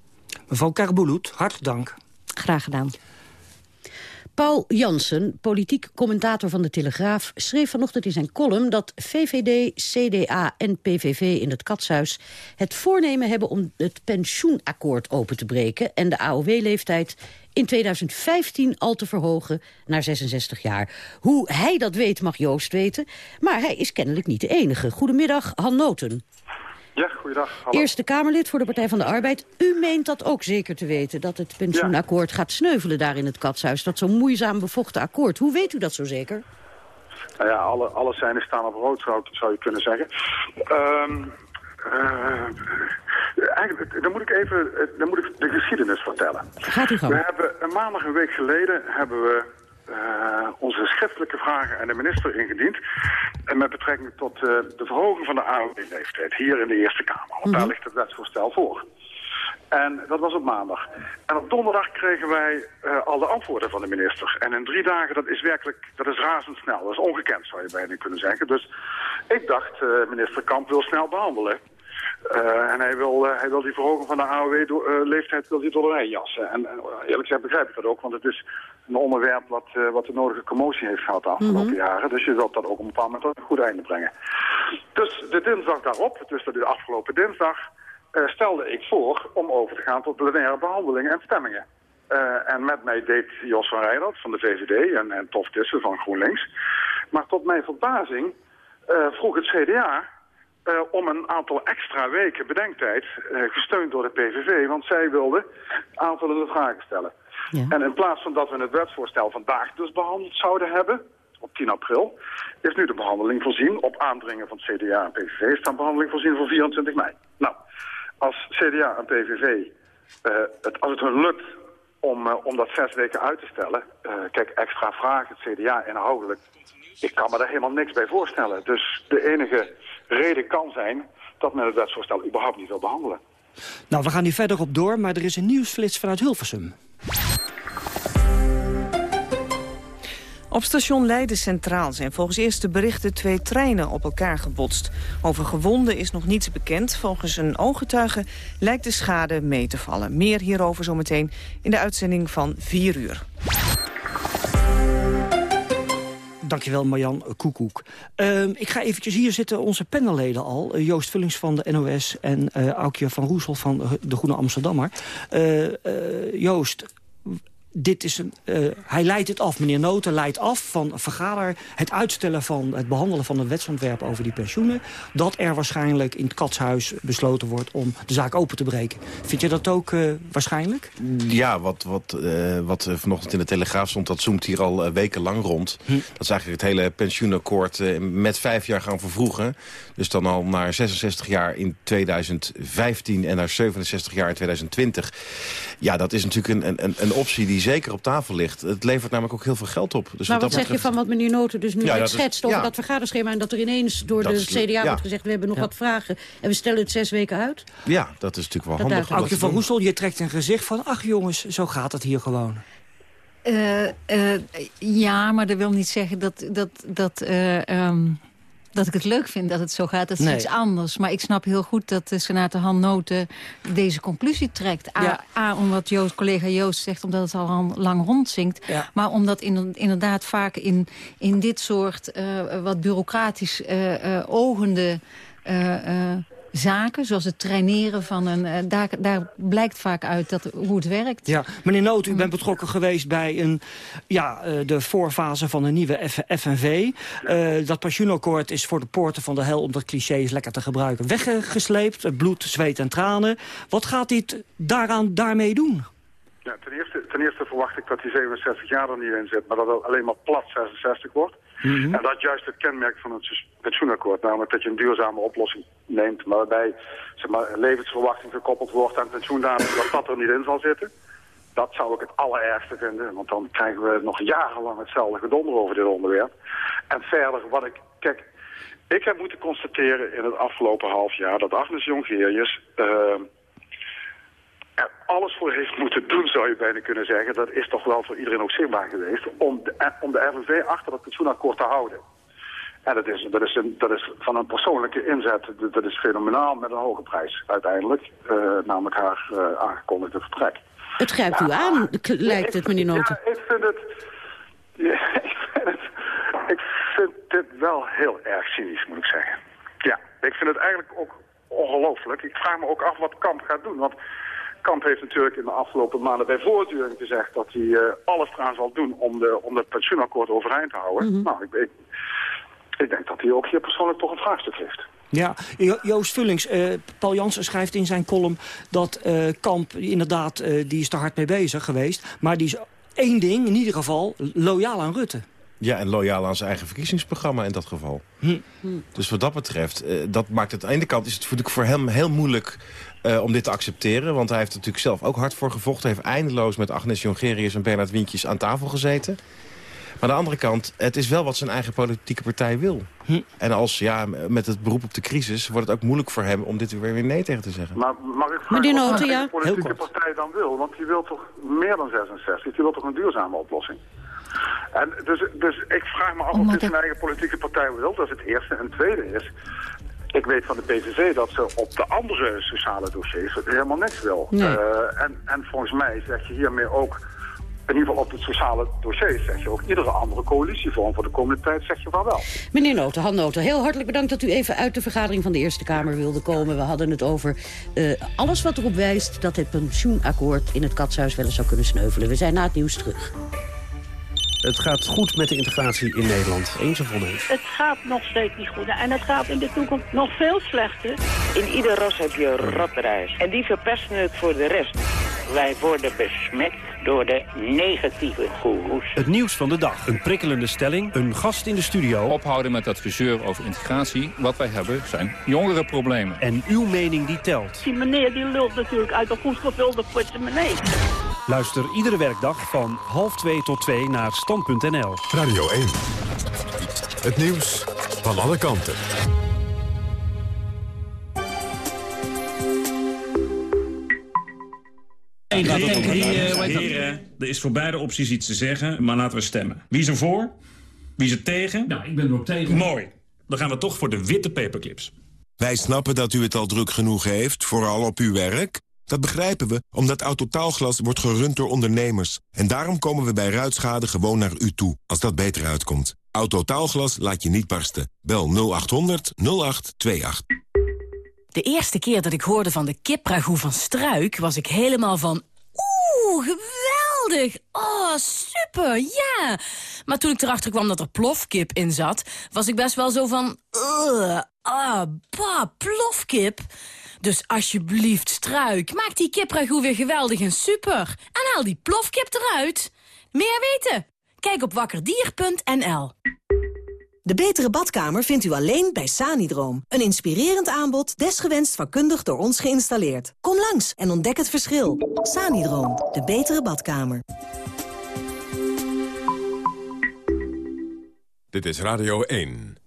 Speaker 21: Mevrouw Karbulut, hartelijk dank.
Speaker 32: Graag gedaan.
Speaker 22: Paul Jansen, politiek commentator van de Telegraaf... schreef vanochtend in zijn column dat VVD, CDA en PVV in het Katshuis... het voornemen hebben om het pensioenakkoord open te breken... en de AOW-leeftijd in 2015 al te verhogen naar 66 jaar. Hoe hij dat weet mag Joost weten, maar hij is kennelijk niet de enige. Goedemiddag, Han Noten.
Speaker 33: Ja, goeiedag. Hallo.
Speaker 22: Eerste Kamerlid voor de Partij van de Arbeid. U meent dat ook zeker te weten, dat het pensioenakkoord ja. gaat sneuvelen daar in het katshuis. Dat zo'n moeizaam bevochten akkoord. Hoe weet u dat zo zeker?
Speaker 33: Nou ja, alle, alle staan op rood, zou, zou je kunnen zeggen. Um, uh, eigenlijk, dan moet ik even dan moet ik de geschiedenis vertellen.
Speaker 22: Gaat u gang.
Speaker 33: We hebben een maandag een week geleden hebben we uh, onze schriftelijke vragen aan de minister ingediend. En met betrekking tot uh, de verhoging van de AOW-leeftijd hier in de Eerste Kamer. Want daar ligt het wetsvoorstel voor. En dat was op maandag. En op donderdag kregen wij uh, al de antwoorden van de minister. En in drie dagen, dat is werkelijk, dat is razendsnel. Dat is ongekend, zou je bijna kunnen zeggen. Dus ik dacht, uh, minister Kamp wil snel behandelen. Uh, en hij wil, uh, hij wil die verhoging van de AOW-leeftijd wil hij door de rij jassen. En eerlijk gezegd begrijp ik dat ook, want het is een onderwerp wat, wat de nodige commotie heeft gehad de afgelopen mm -hmm. jaren. Dus je wilt dat ook op een bepaald moment tot een goed einde brengen. Dus de dinsdag daarop, dus de afgelopen dinsdag, stelde ik voor om over te gaan tot plenaire behandelingen en stemmingen. en met mij deed Jos van Rijnland van de VVD en, en Tof Tissen van GroenLinks. Maar tot mijn verbazing vroeg het CDA uh, om een aantal extra weken bedenktijd, uh, gesteund door de PVV, want zij wilden aanvullende vragen stellen. Ja. En in plaats van dat we het wetsvoorstel vandaag dus behandeld zouden hebben, op 10 april, is nu de behandeling voorzien, op aandringen van het CDA en PVV, is dan behandeling voorzien voor 24 mei. Nou, als CDA en PVV, uh, het, als het hun lukt om, eh, om dat zes weken uit te stellen. Eh, kijk, extra vragen, het CDA inhoudelijk. Ik kan me daar helemaal niks bij voorstellen. Dus de enige reden kan zijn dat men het wetsvoorstel überhaupt niet wil behandelen.
Speaker 21: Nou, we gaan hier verder op door, maar er is een nieuwsflits vanuit Hilversum.
Speaker 2: Op station Leiden Centraal zijn volgens eerste berichten twee treinen op elkaar gebotst. Over gewonden is nog niets bekend. Volgens een ooggetuige lijkt de schade mee te vallen. Meer hierover zometeen in de uitzending van 4 uur.
Speaker 21: Dankjewel Marjan Koekoek. Uh, ik ga eventjes, hier zitten onze panelleden al. Uh, Joost Vullings van de NOS en uh, Aukje van Roesel van de Groene Amsterdammer. Uh, Joost, dit is een, uh, hij leidt het af, meneer Noten leidt af van vergader... het uitstellen van het behandelen van een wetsontwerp over die pensioenen... dat er waarschijnlijk in het katshuis besloten wordt om de zaak open te breken. Vind je dat ook uh, waarschijnlijk?
Speaker 34: Ja, wat, wat, uh, wat vanochtend in de Telegraaf stond, dat zoomt hier al wekenlang rond. Hm. Dat is eigenlijk het hele pensioenakkoord met vijf jaar gaan vervroegen. Dus dan al naar 66 jaar in 2015 en naar 67 jaar in 2020. Ja, dat is natuurlijk een, een, een optie die zeker op tafel ligt. Het levert namelijk ook heel veel geld op. Dus
Speaker 22: maar wat,
Speaker 34: wat
Speaker 22: zeg je van wat meneer Noten dus nu ja, schetst... over ja. dat vergaderschema en dat er ineens door dat de CDA ja. wordt gezegd... we hebben nog wat vragen en we stellen het zes weken uit?
Speaker 34: Ja, dat is natuurlijk wel handig.
Speaker 21: Aukje van Roesel, je trekt een gezicht van... ach jongens, zo gaat het hier gewoon.
Speaker 35: Uh, uh, ja, maar dat wil niet zeggen dat... dat, dat uh, um dat ik het leuk vind dat het zo gaat. Dat is nee. iets anders. Maar ik snap heel goed dat de senator Han Noten deze conclusie trekt. A, ja. A omdat Joost, collega Joost zegt omdat het al lang rondzinkt. Ja. Maar omdat in, inderdaad vaak in, in dit soort uh, wat bureaucratisch uh, uh, ogende zaken, zoals het traineren van een... Uh, daar, daar blijkt vaak uit dat, hoe het werkt.
Speaker 21: Ja, meneer Noot, u bent betrokken geweest bij een, ja, uh, de voorfase van een nieuwe F FNV. Uh, dat pensioenakkoord is voor de poorten van de hel, om dat cliché eens lekker te gebruiken, weggesleept. Bloed, zweet en tranen. Wat gaat dit daaraan daarmee doen?
Speaker 33: Ja, ten eerste, ten eerste verwacht ik dat die 67 jaar er niet in zit, maar dat het alleen maar plat 66 wordt. -hmm. En dat juist het kenmerk van het pensioenakkoord, namelijk dat je een duurzame oplossing neemt, waarbij maar, levensverwachting gekoppeld wordt aan pensioendatum, dat dat er niet in zal zitten. Dat zou ik het allerergste vinden, want dan krijgen we nog jarenlang hetzelfde gedonder over dit onderwerp. En verder, wat ik, kijk, ik heb moeten constateren in het afgelopen half jaar dat Agnes Jongerius er alles voor heeft moeten doen, zou je bijna kunnen zeggen. Dat is toch wel voor iedereen ook zichtbaar geweest, om de, om de FNV achter het pensioenakkoord te houden. En dat is, dat, is een, dat is van een persoonlijke inzet, dat is fenomenaal met een hoge prijs uiteindelijk. Uh, namelijk haar uh, aangekondigde vertrek.
Speaker 22: Het grijpt ja, u aan, lijkt het, meneer Noten.
Speaker 33: Ja, ik vind het... Ja, ik, vind het ik vind dit wel heel erg cynisch, moet ik zeggen. Ja, ik vind het eigenlijk ook ongelooflijk. Ik vraag me ook af wat Kamp gaat doen, want... Kamp heeft natuurlijk in de afgelopen maanden bij voortduring gezegd dat hij uh, alles eraan zal doen om, de, om het pensioenakkoord overeind te houden. Mm -hmm. Nou, ik, ik, ik denk dat hij ook hier persoonlijk toch een vraagstuk heeft.
Speaker 21: Ja, jo Joost Vullings, uh, Paul Jansen schrijft in zijn column dat uh, Kamp inderdaad, uh, die is er hard mee bezig geweest. Maar die is één ding, in ieder geval, loyaal aan Rutte.
Speaker 34: Ja, en loyaal aan zijn eigen verkiezingsprogramma in dat geval. Hm. Dus wat dat betreft, dat maakt het aan de ene kant is het voor hem heel moeilijk uh, om dit te accepteren. Want hij heeft er natuurlijk zelf ook hard voor gevochten. Hij heeft eindeloos met Agnes Jongerius en Bernard Wientjes aan tafel gezeten. Maar aan de andere kant, het is wel wat zijn eigen politieke partij wil. Hm. En als, ja, met het beroep op de crisis wordt het ook moeilijk voor hem om dit weer weer nee tegen te zeggen.
Speaker 33: Maar mag ik vragen wat de ja. politieke partij dan wil? Want die wil toch meer dan 66? Die wil toch een duurzame oplossing? En dus, dus ik vraag me af of dit zijn eigen politieke partij wil. Dat is het eerste. En het tweede is, ik weet van de PVV dat ze op de andere sociale dossiers helemaal niks wil. Nee. Uh, en, en volgens mij zeg je hiermee ook, in ieder geval op het sociale dossier, zeg je ook iedere andere coalitievorm voor de komende tijd zeg je van wel.
Speaker 22: Meneer Noten, Han Noten, heel hartelijk bedankt dat u even uit de vergadering van de Eerste Kamer wilde komen. We hadden het over uh, alles wat erop wijst dat het pensioenakkoord in het katshuis wel eens zou kunnen sneuvelen. We zijn na het nieuws terug.
Speaker 36: Het gaat goed met de integratie in Nederland. Eens of oneens?
Speaker 26: Het gaat nog steeds niet goed. En het gaat in de toekomst nog veel slechter.
Speaker 28: In ieder ras heb je rotreis. En die verpesten het voor de rest. Wij worden besmet door de negatieve goeroes.
Speaker 36: Het nieuws van de dag. Een prikkelende stelling. Een gast in de studio.
Speaker 37: Ophouden met dat gezeur over integratie. Wat wij hebben zijn jongere problemen.
Speaker 36: En uw mening die telt.
Speaker 26: Die meneer die lult natuurlijk uit een goed gevulde portemonnee.
Speaker 36: Luister iedere werkdag van half 2 tot 2 naar stand.nl.
Speaker 1: Radio 1. Het nieuws van alle kanten.
Speaker 38: Heren, er is voor beide opties iets te zeggen, maar laten we stemmen. Wie is er voor? Wie is er tegen?
Speaker 39: Nou, ik ben erop tegen.
Speaker 38: Mooi. Dan gaan we toch voor de witte paperclips.
Speaker 40: Wij snappen dat u het al druk genoeg heeft, vooral op uw werk. Dat begrijpen we, omdat Autotaalglas wordt gerund door ondernemers. En daarom komen we bij ruitschade gewoon naar u toe, als dat beter uitkomt. Autotaalglas laat je niet barsten. Bel 0800 0828.
Speaker 41: De eerste keer dat ik hoorde van de kipragoe van Struik... was ik helemaal van... Oeh, geweldig! Oh, super, ja! Maar toen ik erachter kwam dat er plofkip in zat... was ik best wel zo van... Ah, bah, plofkip... Dus alsjeblieft, Struik, maak die kipragoe weer geweldig en super. En haal die plofkip eruit. Meer weten? Kijk op wakkerdier.nl.
Speaker 42: De betere badkamer vindt u alleen bij Sanidroom. Een inspirerend aanbod, desgewenst vakkundig door ons geïnstalleerd. Kom langs en ontdek het verschil. Sanidroom, de betere badkamer.
Speaker 1: Dit is Radio 1.